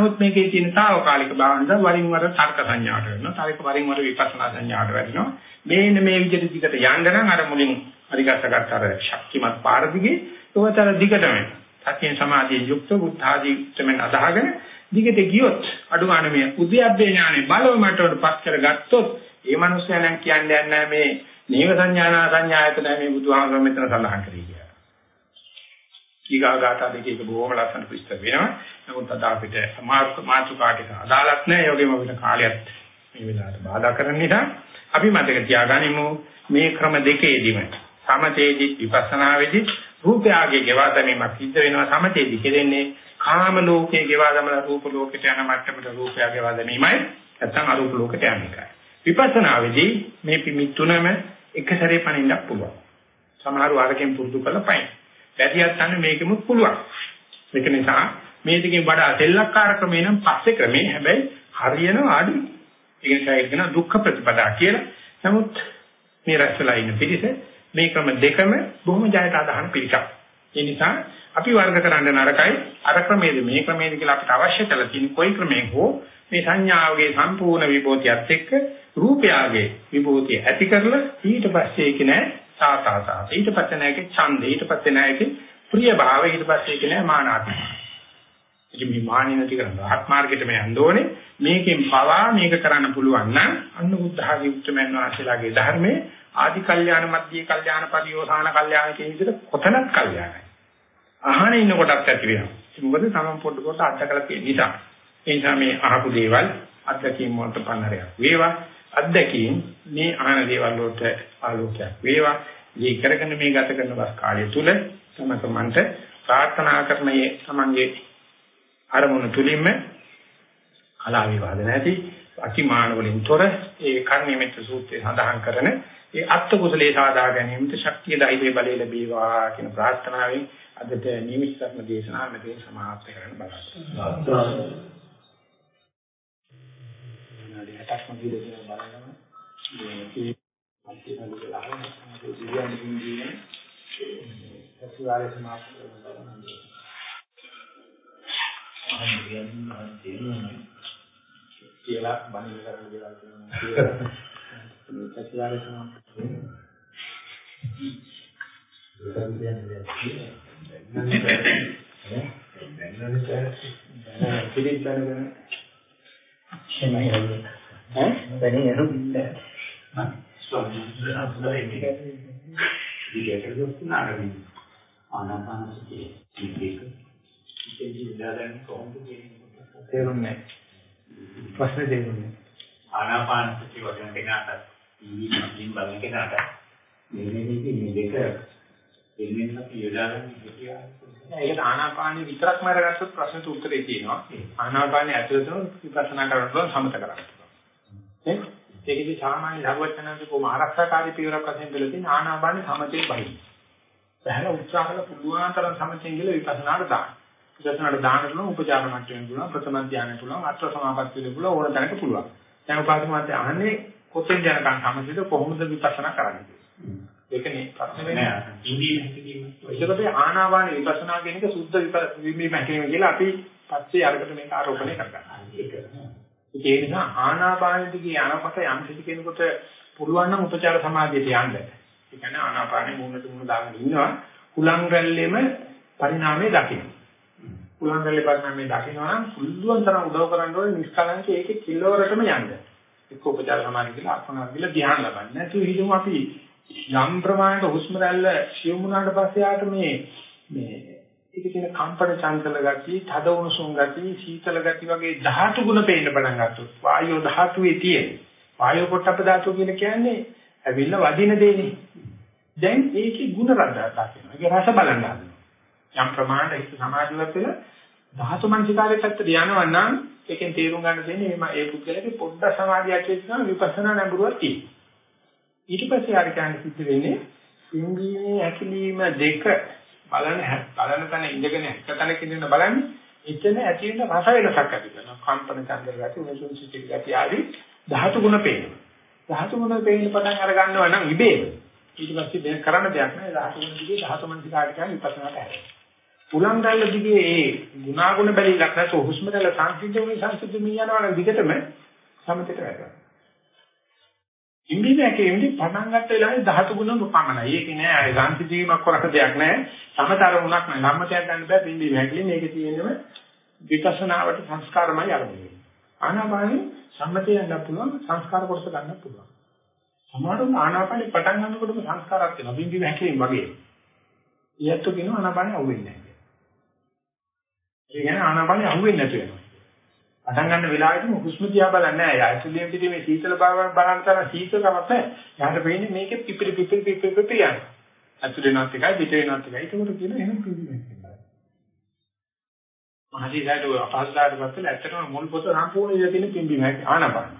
නමුත් මේකේ තියෙන తాවකාලික භාවනද වරින් වර තර්ක සංඥාට වෙනවා. තර්ක වරින් වර විපස්සනා සංඥාට වැටෙනවා. මේන්න මේ විදිහට දිගට යන්න නම් අර මුලින් හරිගස්සගත්ත අර ශක්තිමත් පාර දිගේ උවතර දිගටම සතිය සමාධියෙන් යුක්ත බුද්ධ ආදී උත්තරමෙන් අදහගෙන දිගට ගියොත් අඩු ගන්න මේ උද්‍යප්පේ ඥානෙ බලව මටවටපත් කරගත්තොත් ඒ මනුස්සයා නම් කියන්නේ නැහැ මේ නීව සංඥානා සංඥායතන මේ බුදුහාමර මෙතන සඳහන් කරේ කියලා. ඊගාගාත දෙකේ බොහොම ලස්සන විස්තර වෙනවා. නමුත් අද අපිට සමාර්ථ මාතෘකාට අදාළක් නැහැ. යෝගෙම අපිට කාලයත් මේ වෙලාවට බාධා කරන නිසා අපි මතක තියාගනිමු මේ ක්‍රම දෙකේදීම සමතේදී විපස්සනාවේදී රූපයගේ ගෙවා දැමීමක් සිද්ධ වෙනවා සමතේදී කෙරෙන්නේ කාම ලෝකයේ ගෙවා දමලා රූප ලෝකයට යන මට්ටමට රූපය ගෙවා දැමීමයි නැත්නම් අරූප ලෝකයට යන එකයි. විපස්සනාවේදී මේ පිමි තුනම එක සැරේ පණින්න පුළුවන්. සමහර වරකින් පුරුදු කරලා පයින්. වැඩියක් ගන්න මේකෙමුත් පුළුවන්. මේක නිසා මේ දෙකෙන් වඩා සෙල්ලක්කාර ක්‍රමේ නම් පස්සේ ක්‍රමේ හැබැයි හරියනවා අඩුයි. ඒක නිසා ඒක කියන දුක්ඛ ප්‍රතිපදා කියලා. නමුත් මේ රැස්ලා ඉන්න පිළිස මේ ක්‍රම දෙකම බොහොම ජයට අදහන පිළිකක්. ඒ නිසා අපි වර්ග කරන්න නරකයි අර ක්‍රමයේද මේ ක්‍රමයේද කියලා අපිට අවශ්‍ය කරලා තියෙන කොයි ක්‍රමයක හෝ මේ සංඥාවගේ සම්පූර්ණ විභූතියත් එක්ක රූපයගේ විභූතිය ඇති කරලා ඊට පස්සේ ඒක නෑ සාතාසා ඊට පස්සේ නෑකේ ඡන්ද. ඊට පස්සේ නෑකේ ප්‍රිය භාව ඊට පස්සේ ඒක නෑ මානාති ඉතින් මේ මානින නැති කරන ආත්මාර්ගයට මේ යන්න ඕනේ. මේකෙන් පවා මේක කරන්න පුළුවන් නම් අන්න බුද්ධහගේ උත්තරමන් වාසලාගේ ධර්මයේ ආදි කල්යාණ මධ්‍ය කල්යාණ පරියෝසాన කල්යාණ කියන විදිහට කොතනක් කල්යාණයි. අහන ඉන්න කොටත් ඇති වෙනවා. මොකද තමන් පොඩ පොඩ අත්දකලා තියෙන නිසා. ඒ නිසා මේ අහපු දේවල් අත්දැකීම් වලට පන්නරයක් වේවා. අත්දැකීම් මේ අහන දේවල් වලට ආලෝකයක් වේවා මේ කරගෙන මේ ගත කරන වස් කාලය තුල තම තමන්ට ප්‍රාර්ථනා කරන මේ තමන්ගේ අරමුණු තුලින්ම කලාව විවාද නැති අතිමාන වලින් තොර ඒ කර්ණිමිත සූත්‍රයේ සඳහන් කරන ඒ අත්ත කුසලයේ සාදා ගැනීමට ශක්තිය ධෛර්ය බලය ලැබේවා කියන ප්‍රාර්ථනාවෙන් අදට නිමිති ධර්ම දේශනාව මෙතන සමාප්ත කරන්න බලාපොරොත්තු වෙනවා. ටක්ම දීලා බලනවා. මේ අන්තිම වෙලාවේ දිව්‍යන් දින්නේ සතුරාලේ සමාප්ත කරනවා කියලා බණිල කරන දේවල් තියෙනවා මේ සතුරාලේ සමාප්ත කරනවා. පිළිගන්න ඈ වෙන්නේ නෙවෙයි තේරුන්නේ ප්‍රශ්නේ තේරුන්නේ ආනාපානසතිය වගේ කෙනාට ඉනිමින් බලන කෙනාට මේ මේ මේ දෙක එන්නේ අපි යොදාගන්නේ කියලා. ඒකට ආනාපානිය විතරක්ම අරගත්තොත් ප්‍රශ්නට උත්තරේ තියෙනවා. ආනාපානිය ඇතුළතම විපස්සනා පුළුවන් සමත කරන්න. ඒකදී සාමාන්‍ය ධර්මචනන්ද කොම ආරක්ෂාකාරී පියවරක් වශයෙන් දෙලා තියෙන ආනාපානිය සමතේ බහි. බහැලා උත්සාහ කළ පුළුවන් තරම් සමතෙන් ගිල විපස්සනාට දාන්න. විපස්සනාට දාන්න පුළුවන් උපචාර මට්ටමින් පුළුවන් ප්‍රථම ධානය පුළුවන් අත්ව සමාපත්තිය පුළුවන් ඕන තැනක පුළුවන්. දැන් උපාසක මාත්‍ය අහන්නේ කොතෙන් යනකම් සමතේද කොහොමද විපස්සනා කරන්නේ? ඒකනේ ප්‍රශ්න වෙන්නේ. ඉන්දිය හැකියීම. ඒකත් ආනාපාන විපස්සනා කියන එක සුද්ධ විපස්සීම හැකියීම කියලා අපි පස්සේ අරකට මේක ආරෝපණය කරගන්නවා. ඒක නිසා ආනාපාන දිගේ යනකොට යම් කිසි කෙනෙකුට පුළුවන් නම් උපචාර සමාධියට යන්න. ඒ කියන්නේ ආනාපානෙ මූණට මූණ දාගෙන ඉන්නවා. හුලං රැල්ලෙම පරිණාමය දකින්න. හුලං රැල්ලේ පරිණාමය දකින්නවා නම් පුළුවන් තරම් උදව් කරන්න ඕනේ නිෂ්කලංක ඒකේ කිලෝරටම යන්න. එක්ක උපචාර සමාධිය කියලා අර්පණා කියලා ධ්‍යාන ලබන්න. නැතු හිතමු අපි යම් ප්‍රමාණයක හුස්ම රැල්ල සියුම් වුණාට පස්සේ ආට මේ මේ ඒකේ තියෙන කම්පන චංචල ගතිය, තද උණුසුම් ගතිය, සීතල ගතිය වගේ ධාතු ගුණ පේන්න පටන් ගත්තොත් වායෝ ධාතුවේ තියෙන වායෝ පොට්ටප ධාතුව කියන කියන්නේ ඇවිල්ලා වදින දෙන්නේ. දැන් ඒකේ ගුණ රද්දා කියනවා. ඒක රස බලන්න ගන්නවා. යම් ප්‍රමාණයක සමාධිවත් වෙලා ධාතු මනසිකාරයට පැත්තට යනවා නම් ඒකෙන් තේරුම් ගන්න දෙන්නේ මේ ඒ පුද්ගලයාගේ පොඩ්ඩ සමාධිය ඇතුළේ විපස්සනා නඹරුවක් තියෙනවා. ඊට පස්සේ ආර කියන්නේ සිද්ධ වෙන්නේ ඉන්ද්‍රියේ ඇකිලිම දෙක බලන බලන තැන ඉඳගෙන එකතැනක ඉඳන බලන්නේ එතන ඇති වෙන රස වෙනසක් ඇති කරනවා. කම්පන චන්දර ගති උණුසුම් සිටිල් ගති ආදී ධාතු ගුණ පේනවා. ධාතු ගුණ පේන්න පටන් අර ගන්නවා නම් ඉබේම. ඊට පස්සේ දැන් කරන්න දෙයක් නැහැ. ධාතු ගුණ දිගේ ධාතු මනසිකාට කියන්නේ විපස්සනාට හැරෙනවා. උලංගල්ල දිගේ ඒ ගුණාගුණ බැලිලක් නැසෝ හුස්ම රැල්ල සංසිද්ධ වෙන සංසිද්ධ මියනවා නම් දිගටම සමතේට වැටෙනවා. ඉන්දිය හැකෙන්නේ පටන් ගත්ත වෙලාවේ ධාතු ගුණ පමණයි. ඒක නෑ අය ගාන්ති ජීවීමක් කරක දෙයක් නෑ. සමතර වුණක් නෑ. සම්මතයක් ගන්න බෑ පින්දී හැකෙන්නේ. මේක තියෙනම විපස්සනාවට සංස්කාරමයි අරමුණ. ආනාපානෙ සම්මතය යන්න පුළුවන් සංස්කාර කොටස ගන්න පුළුවන්. සමහරවිට ආනාපානෙ පටන් ගන්නකොටම සංස්කාරات වෙනවා. පින්දී හැකෙන්නේ වගේ. ඊයත් කියනවා ආනාපානෙ අහුවෙන්නේ නැහැ. ඒ කියන්නේ ආනාපානෙ අහුවෙන්නේ නැති වෙනවා. පටන් ගන්න වෙලාවෙදිම හුස්ම දිහා බලන්නේ නැහැ. ඇතුළේ පිටේ මේ සීතල බව බලන තරම් සීතලකමක් නැහැ. යාට වෙන්නේ මේකේ පිපිරි පිපිරි පිපිරි පිපිරි යන. ඇතුළේ නැත් එකයි පිටේ නැත් එකයි. ඒකට කියන එහෙම පිළිගන්නේ කියලා. මහදීසාට අපහසුතාවට පස්සේ ඇත්තටම මුල් පොත සම්පූර්ණ ඉඳලා තියෙන පිම්බීම හැටි ආනපාන.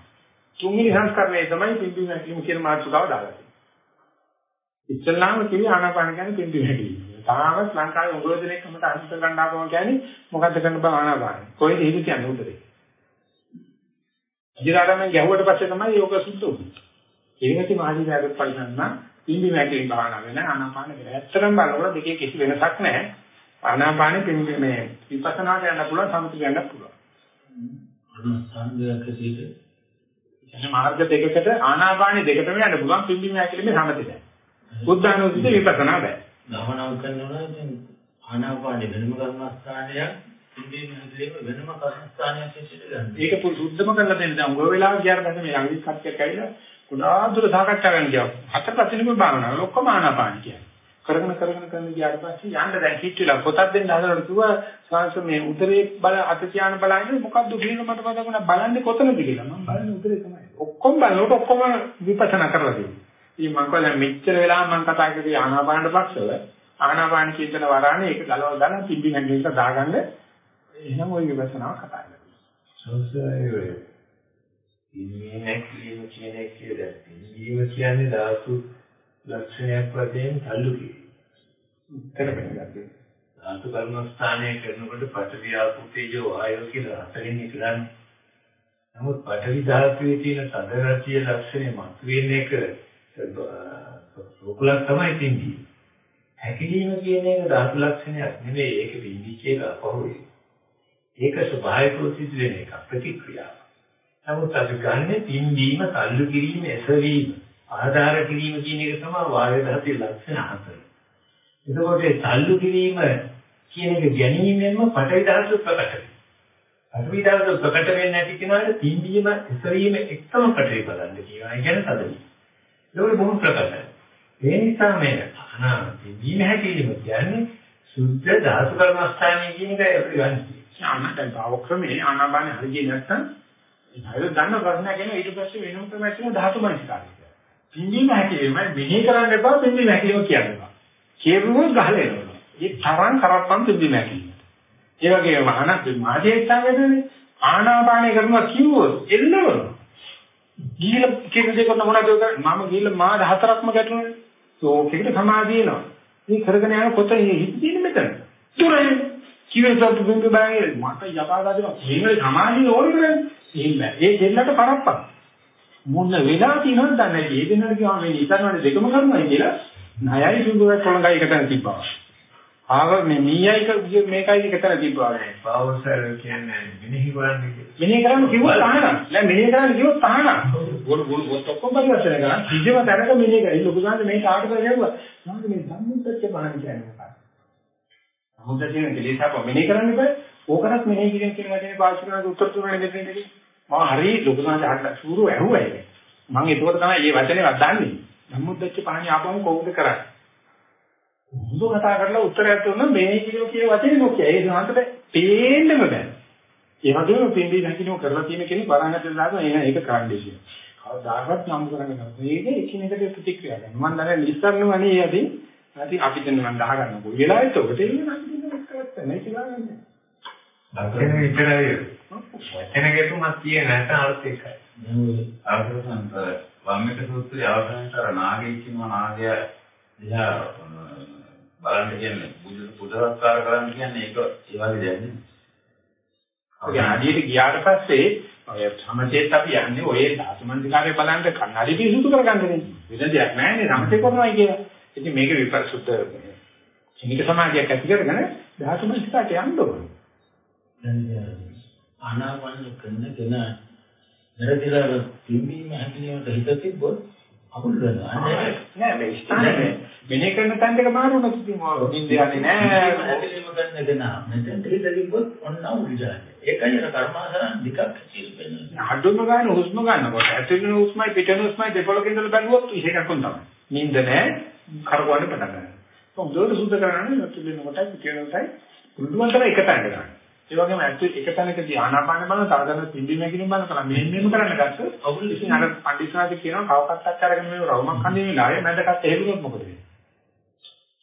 තුන්වෙනි සංස්කරණය තමයි පිම්බීම හැටි කියන මාතෘකාව දාලා තියෙන්නේ. ඉස්සල්ලාම කිව්වේ ආනාපාන කියන්නේ පිම්බීම හැටි. තාමත් ලංකාවේ උගව දෙනෙක් තමයි අනිත් ගන්න ආපම කියන්නේ මොකද්ද කරන්න බෑ ආනාපාන. කොහෙද හේතු කියන්නේ උඩරේ. අජිරාරමෙන් ගැහුවට පස්සේ තමයි යෝග සුද්ධ වුනේ. ඊළඟට මහජීවයත් පරිසන්න පිම්බි මැකලින් භාවනා වෙන ආනාපාන වෙන. ඇත්තටම බලනකොට දෙකේ කිසි වෙනසක් නැහැ. ආනාපානෙ පිම්බි මේ විපස්සනාට යන්න පුළුවන් සමථ යන්න පුළුවන්. අනුසංගයක සිට එන මාර්ග දෙකකට ආනාපානෙ දෙකටම යන්න පුළුවන් පිම්බි මැකලින් සමථද. බුද්ධානුස්සති විපස්සනා බෑ. ගමනක් කරනවා නම් ආනාපානෙ වෙනම කර්මස්ථානයක් ඉන්දියන් හැදෙලේම වෙනම කර්මස්ථානයක් ඇතුළත ගන්න. ඒක පුරුද්දම කරලා දෙන්න. දැන් ඔය වෙලාව ගියාට පස්සේ මේ අංගික කට්ටියක් ඇවිල්ලා ගොඩාක් දුර සාකච්ඡා කරන්න ගියා. හතර පස්වෙනිම භාවනාව ඔක්කොම ආනාපාන කියන්නේ. කරගෙන කරගෙන කරගෙන ගියාට පස්සේ යන්න දැන් හිට වෙලා පොතක් දෙන්න හදනකොට කිව්වා සාංශ මේ උදරේ බල අත තියාන බලන්නේ මොකද්ද කියලා මට මතකුණා බලන්නේ කොතනද කියලා. මම බලන්නේ උදරේ තමයි. ඔක්කොම බලනකොට ඔක්කොම විපස්සනා කරලා තියෙනවා. ඉතින් මම කිව්වා මෙච්චර වෙලා මම කතා කරේ ආනාපානට පස්සෙව ආනාපාන චින්තන වරානේ ඒක ගලව ගන්න පිම්බි හැංගෙන්න දාගන්න එහෙනම් ওই විපස්සනාව කතා කරනවා. ඉන්නේ නැතිවීම කියන එක කියලා. ඉන්නීම කියන්නේ ධාතු ලක්ෂණයක් වශයෙන් තල්ලු කිරීම. ධාතු කර්මස්ථානය කරනකොට පඨවි ආපෝ තේජෝ ආයෝ කියලා හතරෙන් ඉස්සරහනේ. නමුත් පඨවි ධාතුවේ තියෙන සදරතිය ලක්ෂණය මතුවෙන එක රෝකුලක් තමයි තින්නේ. හැකිලිම කියන එක ධාතු ලක්ෂණයක් නෙවෙයි ඒක විඳි කියලා පහුවේ. ඒක ස්වභාවිකව සිදු වෙන එක ප්‍රතික්‍රියාව. නමුත් අපි ගන්නෙ පින්දීම, තල්ලු කිරීම, එසවීම, ආධාර කිරීම කියන එක තමයි වායු ධාතුවේ ලක්ෂණ හතර. එතකොට ඒ තල්ලු කිරීම කියන එක ගැනීමෙන්ම පටවි ධාතුව ප්‍රකට වෙනවා. පටවි ධාතුව ප්‍රකට වෙන්නේ නැති කෙනාට පින්දීම, එසවීම එක්කම ප්‍රකට බලන්න කියනවා. ඒ කියන්නේ තදවි. ඒක බොහොම ප්‍රකටයි. ඒ නිසා මේ අනා පින්දීම හැකීම කියන්නේ සුද්ධ ධාතු කර්මස්ථානයේ කියන එකයි අපි ගන්නේ. ආනන්දයි භාවක්‍රමේ ආනාපානෙ හරියට නැත්තම් ඒ හරියට දන්න ප්‍රශ්නයක් එන ඊට පස්සේ වෙනම ක්‍රමයක් තියෙන ධාතු මනසිකාරය. පින්දීම හැකීම මෙහෙ කරන්න එපා පින්දීම හැකීම කියන්න එපා. කෙරුවොත් ගහලා එනවා. ඒ තරම් කරප්පම් තිබි නැති. ඒ වගේම අනත් මාජේත්තාවේදී ආනාපානය කරනවා කිව්වොත් එල්ලවනවා. ගිහිල්ලා කියන දේ කරන මොනවද කරන්නේ? මම ගිහිල්ලා මාද හතරක්ම ගැටුණානේ. ඕකෙකට සමාධිය එනවා. මේ කරගෙන යන පොත හිටින්නේ මෙතන. තුරේ කිව්වොත් බින්දු බෑනේ මට යකාදා දෙනවා. මේක සමාධිය ඕනේ කරන්නේ. එහෙම ඒ දෙන්නට කරප්පක්. මොන වෙලා තියෙනවද දන්නේ නැහැ. ඒ දෙන්නට කියවා මේ ඉතරවනේ දෙකම කරනවා කියලා ණයයි සුදුරක් කොළඟයි එකතන තිබ්බා. ආව මේ මීයයි මේකයි එකතන තිබ්බා. පවර්සල් කියන්නේ මෙනෙහි කරන්නේ. මෙනෙහි කරන්න කිව්වොත් අහනවා. නෑ මෙනෙහි කරන්න කිව්වොත් අහනවා. ගොළු ගොළු ගොත් ඔක්කොම පරිවර්තනය කරා. කිසිම තැනක මෙනෙහි කරලා ලොකු ගානේ මේ කාට කරගන්නවා. මොකද මේ සම්මුතිච්ච බාහන කියන්නේ මොකක්ද? සම්මුතිච්ච කෙලෙසාව මෙනෙහි කරන්න බෑ. ඕකවත් මෙනෙහි කිරීම කියන වචනේ පාවිච්චි කරනකොට උත්තර තුනක් දෙන්නේ. මම හරි ලොකු ගානේ අහන්න සූරු ඇහුවා ඒක. මම ඒකට තමයි මේ වචනේ වදන්නේ. සම්මුතිච්ච පහණි ආපම කොහොමද කරන්නේ? හොඳ කතා කරලා උත්තරයක් දුන්නා මේ කියන කියන වචනේ නොකිය. ඒ සාන්තට පේන්නම බෑ. ඒ වගේම පින්දි නැතිනෝ කරලා තියෙන කෙනෙක් වරහකට දානවා එන ඒක කරන්නේ කියලා. කවදාවත් නම් කරන්නේ නැහැ. ඒක එකිනෙකට ප්‍රතික්‍රියා කරනවා. මම දන්නේ නිස්සාරණ වනේ යදී නැති අපි දැන් මම දහ ගන්න පොයි වෙලාවෙත් ඔකට එන්නේ නම් දෙන්නවත් කරත් නැහැ කියලා ගන්න. දකින විතරයි. වචන ගැතුමක් කියේ නැත්නම් අර්ථ එකයි. අර්ථසන්ත වම්මික සූත්‍රයේ අවසානයේ අර නාගයෙක් කියනවා නාගය දිහා බලන්න කියන්නේ බුදු පුදවත්කාර කරන්න කියන්නේ ඒක ඒ වගේ දෙයක් නෙමෙයි. අපි ආදීට ගියාට පස්සේ ඔය සමතේත් අපි යන්නේ ඔය ධාතුමන්තිකාරය බලන්න කන්නඩි පිසුතු කරගන්නනේ. වෙන දෙයක් නැහැ නේ සමතේ කරනවා කියලා. ඉතින් මේක විපස්සුද්ධ හිමික සමාධියක් ඇති කරගෙන ධාතුමන්තිකාට යන්න ඕනේ. දැන් ආනාපාන කරන කෙනා නිරදිලා පිම්බීම හැකිනේට හිත තිබ්බොත් අකුල් වෙනවා. නෑ මේ ස්ථානේ මෙනේ කරන තැන් දෙක මාරු වුණොත් ඉතින් ඔය නිින්ද යන්නේ නෑ. හැකිනේම ගන්න කෙනා මෙතෙන් හිත තිබ්බොත් ඔන්න උඩිජාය. ඒකයි අර කර්මාසන දෙකක් තියෙන්නේ. අඩුම ගන්න හුස්ම ගන්නකොට ඇතුළේ හුස්මයි පිටේ හුස්මයි දෙපොළකින් ඉඳලා බැලුවොත් ඉහකක් උන් තමයි. නිින්ද නෑ කරකවන්න පටන් ගන්නවා. කොහොමද සුද්ධ කරන්නේ ඇතුළේ කොටයි කොටයි පුළුවන් තරම් එක තැනක ගන්න. ඒ වගේම ඇත්තට එක තැනකදී ආනාපාන බලන තරදන පිම්බි මැකිලින් බලන කල මෙහෙම මෙහෙම කරන්න ගත්තොත් අවුල් ඉතින් අර පඬිස්සාද කියනවා කවකටක් අරගෙන මේ රවුමක් කන්නේ වෙලාවේ මැදකට එහෙරුනොත් මොකද වෙන්නේ?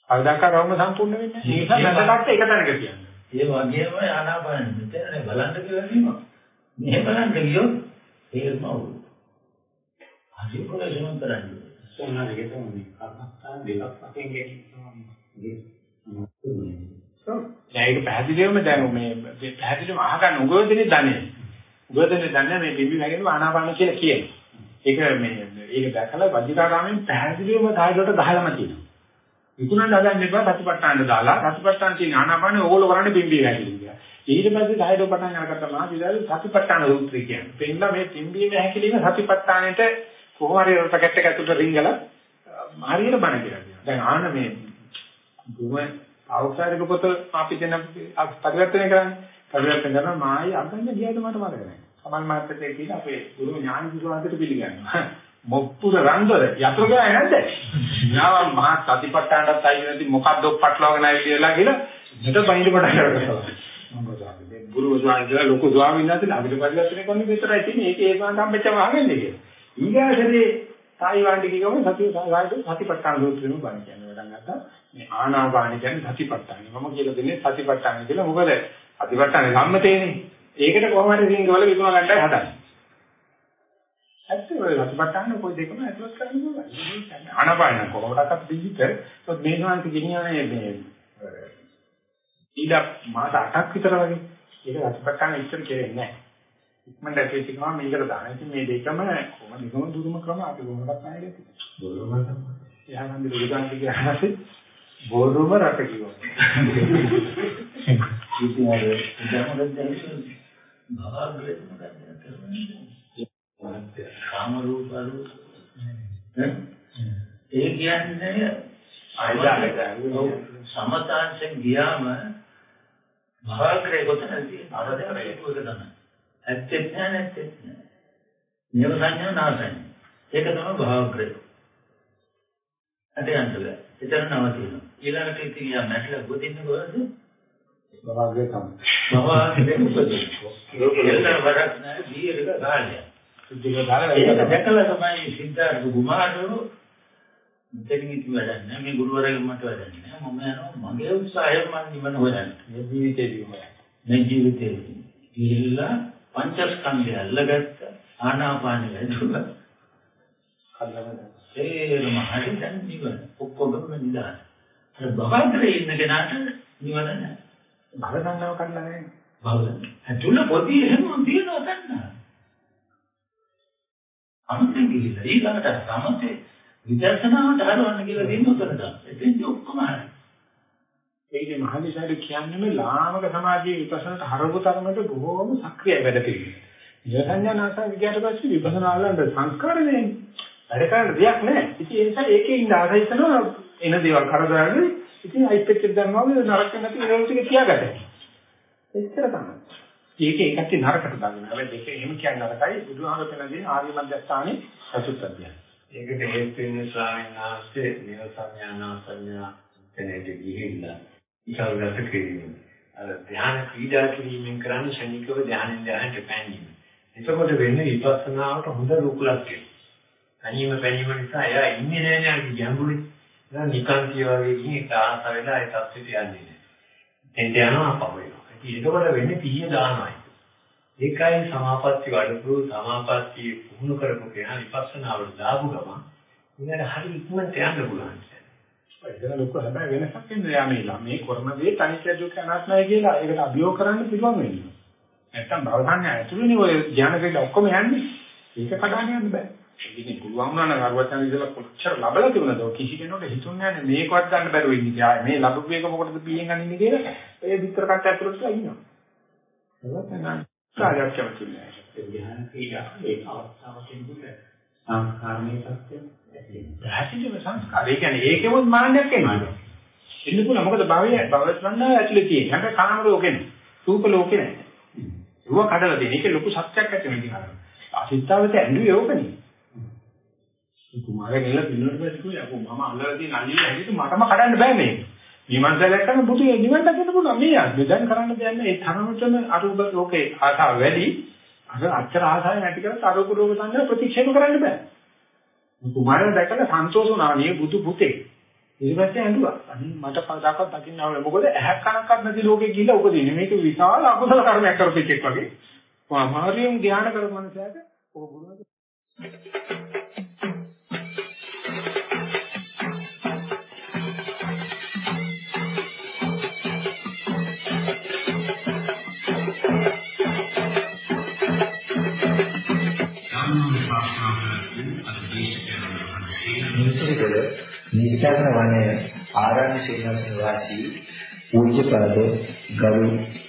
කවදාක රවුම සම්පූර්ණ වෙන්නේ නැහැ. ඒ නිසා මැදකට එක තැනක කියන්නේ. ඒ වගේම ආනාපාන මෙතන බලන්න කියලා කියනවා. මෙහෙම බලන්න ගියොත් තේරෙම අවුල්. හරි කොලෙසම කරන්නේ. සෝනාරගේ තමයි කර්මස්ථාන දෙකක් වශයෙන් ගෙනියනවා. දැන් ඒක පැහැදිලිවම දැන් මේ පැහැදිලිවම අහගන්න උගෝදෙනේ දන්නේ. උගෝදෙනේ දන්නේ මේ බිබි නැගෙනව ආනාපාන කියලා කියන්නේ. ඒක මේ ඒක දැකලා වජිකාරාමෙන් පැහැදිලිවම සායලට ගහලම තියෙනවා. විකුණන්න හදන්න එපා සතිපට්ඨාන දාලා සතිපට්ඨාන තියෙන ආනාපානේ ඕගොල්ලෝ කරන්නේ බිම්බි නැගෙනව කියලා. ඊට පස්සේ සායලෝ පටන් අරගත්තා මා විදාලේ සතිපට්ඨාන සූත්‍රය කියන්නේ. පෙන්නලා මේ බිම්බියේ හැකිලිම සතිපට්ඨානෙට කොහොම හරි රටකට ඇතුළට රිංගලා හරියට බණ කියලා කියනවා. දැන් ආන මේ දුම අවසාරික පොත අපි දෙන පරිවර්තනය කරන්නේ. පරිවර්තන කරනවා මායි අගන්න ගියාද මට මතක නැහැ. කමල් මාත්‍යේ කියලා අපේ ගුරු ඥාන විශ්වාසයට පිළිගන්නවා. මොප්පුර රන්දර යතුරු ගෑ නැද්ද? ඥාන මහා සතිපට්ඨානට අයිති නැති මොකද්ද ඔප්පට්ලවගෙන ආවිලා කියලා මෙතන බයින්ද පටන් ගන්නවා. මම ගාන්නේ ගුරු ස්වාමීන් ලොකු ස්වාමීන් වහන්සේ අපිට පරිවර්තනය කරන්න විතරයි තියෙන්නේ. ඒක ඒ වගේම හම්බෙච්චම අහන්නේ කියලා. ඊගාසදී සායි වාණ්ඩි කියවම සතිය සතිපට්ඨාන සූත්‍රෙම බණ කියන්නේ වැඩක් නැත්නම් මේ ආනාපාන කියන්නේ සතිපට්ඨාන. මම කියලා දෙන්නේ සතිපට්ඨාන කියලා. මොකද සතිපට්ඨානේ සම්මතේනේ. ඒකට කොහොම හරි සිංහ වල විකුණ ගන්නයි හදන්නේ. ඇත්තටම සතිපට්ඨාන කොයි දෙකම ඇතුළත් කරන්න ඕනේ. ආනාපාන කොහොමදක්වත් දෙවිත ඒත් මේ ශාන්ත ගෙනියන්නේ මේ ඊට මාස 8ක් විතර වගේ. ඒක සතිපට්ඨාන ඉස්සර කෙරෙන්නේ නැහැ. ඉක්මනට ඇටි ගම මේකට දාන. ඉතින් මේ දෙකම කොහොමද නිකම දුරුම ක්‍රම අපි කොහොමදක් නැහැ ඒක. දුරුම තමයි. එයානම් දුරුගාන්ති කියනවාසේ බොරුම රට කිව්වා. ඉතින් අර ඉඳමද දැන් භාග්‍රේම ගන්න කරන්නේ. කාම රූප රූප. ඒ කියන්නේ සමතාංශෙන් ගියාම භාග්‍රේ කොතනද තියෙන්නේ? අර දෙක ඒක තමයි. ඇත්තෙත් නෑ නැත්තෙත් නෑ. නියම සංඥා නාසයි. ඒක තමයි භාවග්‍රය. අද යන්තල. එතන නවතිනවා. ඊළඟට ඉතින් යා නැట్లా ගොතින්න කොහොමද? භාවග්‍රය තමයි. භාවග්‍රය උපදිනවා. එල්ල වරක් නෑ දීර්ඝ කාලයක්. ඒක දැකලා තමයි සිද්ධාර්ථ කුමාරවරු මෙතනින් ඉති වැඩක් නැහැ. මේ ගුරුවරයෙක් මට වැඩක් නැහැ. මම යනවා මගේ උත්සාහයෙන් මම නිවන හොයන්නේ. මේ ජීවිතේදීම මේ ජීවිතේ ගිහිල්ලා පංචස්කන්ධය අල්ලගත්ත ආනාපානෙ වැදුණා. කල්ලාම ඒරම හරි දැන් නිවන. ඔක්කොගම නිදාන. අර භවන්තරේ ඉන්න කෙනාට නිවන නැහැ. භව සංනාව කල්ලා නැහැ. භව. ඇතුළ පොඩි එහෙම තියෙනවා ගන්න. අන්තිම ගිහිල්ලා ඊළඟට සමතේ විදර්ශනාවට හරවන්න කියලා දෙන්න ඔක්කොම හරි. ඒකේ මහනිසාර කියන්නේ මේ ලාමක සමාජයේ විපස්සනාට හරවු තරමට බොහෝම සක්‍රිය වැඩ පිළිවෙල. නිරසඤ්ඤානාස විද්‍යාවට පස්සේ විපස්සනා වලට සංස්කාර නෙන්නේ. වැඩ කරන්න දෙයක් නැහැ. ඉතින් ඒ නිසා ඒකේ ඉන්න ආසයි කරනවා එන දේවල් කරදරන්නේ. ඉතින් අයිපෙච්ච දැම්මම නරක නැති ඒවල් ටික තියාගන්න. එච්චර තමයි. ඒකේ ඒකට නරකට දාන්න. හැබැයි දෙක එහෙම කියන්න නරකයි. බුදුහාම පෙළදී ආර්ය මධ්‍යස්ථානේ චතුත් අධ්‍යයනය. ඒකට හේතු වෙන්නේ ස්වාමීන් වහන්සේ නිරසඤ්ඤානාසඤ්ඤා කෙනෙක් ගිහිල්ලා ඉස්සරහට කිරීම. අර ධ්‍යාන ක්‍රීඩා කිරීමෙන් කරන්නේ ශනිකව ධ්‍යානෙන් ධ්‍යානට පැනීම. එතකොට වෙන්නේ විපස්සනාවට හොඳ රුකුලක් තියෙනවා. තනියම පැනීම නිසා එයා ඉන්නේ නැහැ නේ ගැඹුරේ. දැන් නිකන් කියවගේ ගිහින් ඒක ආස වෙලා ඒ තත්ත්වෙට යන්නේ නැහැ. එතෙන්ට යනවා අපව වෙනවා. ඉතින් ඒකවල වෙන්නේ පිහිය දානවායි. ඒකයි සමාපatti වඩපු සමාපatti පුහුණු කරපු කෙනා විපස්සනාවට දාපු ගමන් ඉන්නට හරි ඉක්මනට යන්න පුළුවන්. ඒක ලොකු හැබැයි වෙනසක් වෙන්නේ යා මේ ළමේ කර්ම දේ තනිච්ච දුක අනාත්මයි කියලා ඒකට අභියෝග කරන්න පුළුවන් වෙන්නේ. නැත්තම් භවසන්නේ ඇතුළේනේ ඔය කියලා ඔක්කොම යන්නේ. ඒක කඩාගෙන යන්න බෑ. ඉතින් පුළුවන් වුණා නම් අරවචන ඉඳලා කොච්චර ලබලා තිබුණද කිසි කෙනෙකුට හිතුන්නේ නැහැ මේකවත් ගන්න බැරුව ඉන්නේ. ආයේ මේ ලැබුව එක මොකටද පියෙන් ගන්නේ කියලා. ඒ විතර කට ඇතුළට ඉන්නවා. ඒක තමයි කාර්යයක් කැමතින්නේ. ඒ ධ්‍යාන කියලා ඒක අවස්ථාවකින් දුක සංස්කාරණේ සත්‍ය. දැසිතම සංස්කාර. ඒ කියන්නේ ඒකෙමුත් මාන්නයක් එනවා. එන්න පුළුවන් මොකද භවය භවස්වන්නා ඇතුලේ තියෙන. හැබැයි කාම ලෝකේ නේ. රූප ලෝකේ නැහැ. රුව කඩලා දෙන. ඒකේ ලොකු සත්‍යයක් ඇති වෙන අර. අසිතාවත ඇඬුවේ ඕකනේ. කුමාරයා ගෙල්ල පින්නට කිව්වා යකෝ මම අල්ලලා තියෙන අල්ලලා හැදිට මටම කඩන්න බෑ මේක. මනස දැක්කම බුදු නිවන් දකින්න පුළුවන්. මේ ආ දැන් කරන්න දෙයක් නෑ. ඒ තරමටම අරූප ලෝකේ ආසාව වැඩි. අර අච්චර ආසාවෙන් ඇති කරත් අරූප රෝග සංඥා ප්‍රතික්ෂේප කරන්න බෑ. කුමාරයා දැකලා සන්තෝෂ වුණා මේ බුදු පුතේ. ඊට පස්සේ ඇඬුවා. අනේ මට කවදාකවත් දකින්න ආවේ මොකද ඇහක් කනක්වත් නැති ලෝකේ ගිහිල්ලා උපදින්නේ. මේක විශාල අකුසල කර්මයක් කරපෙච්ච එක් වගේ. මාමාරියම් ධ්‍යාන කරපු මනුස්සයාට ඔක බුදුරජාණන් මිනිසුන්ගල නිස්සාරණ වනයේ ආරණ්‍ය සේනාසන වාසී පූජ්‍යපද ගරු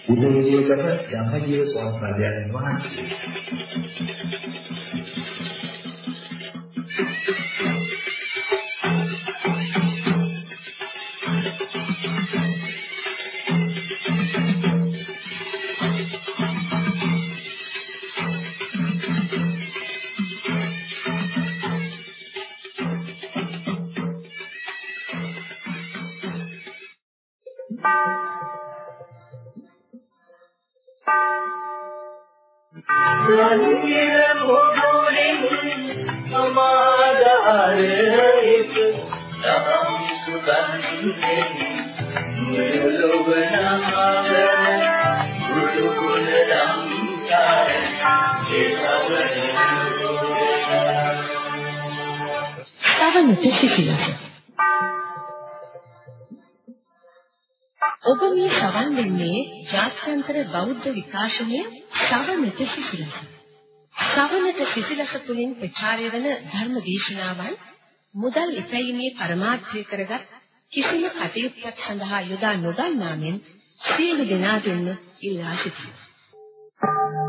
උදේවියකට ධම්මජීව ස්වාමීන් වහන්සේ ඔබ මේ සවන් දෙන්නේ ජාත්‍යන්තර බෞද්ධ විකාශනය සවනට සිටිනස සවනට සිටිනස තුලින් ප්‍රචාරය වන ධර්ම දේශනාවන් මුදල් ඉපැයීමේ පරමාර්ථය කරගත් කිසිම කටයුත්තක් සඳහා යොදා නොගන්නා මෙන් සියලු දෙනා දෙන්න ඉල්ලා සිටිනවා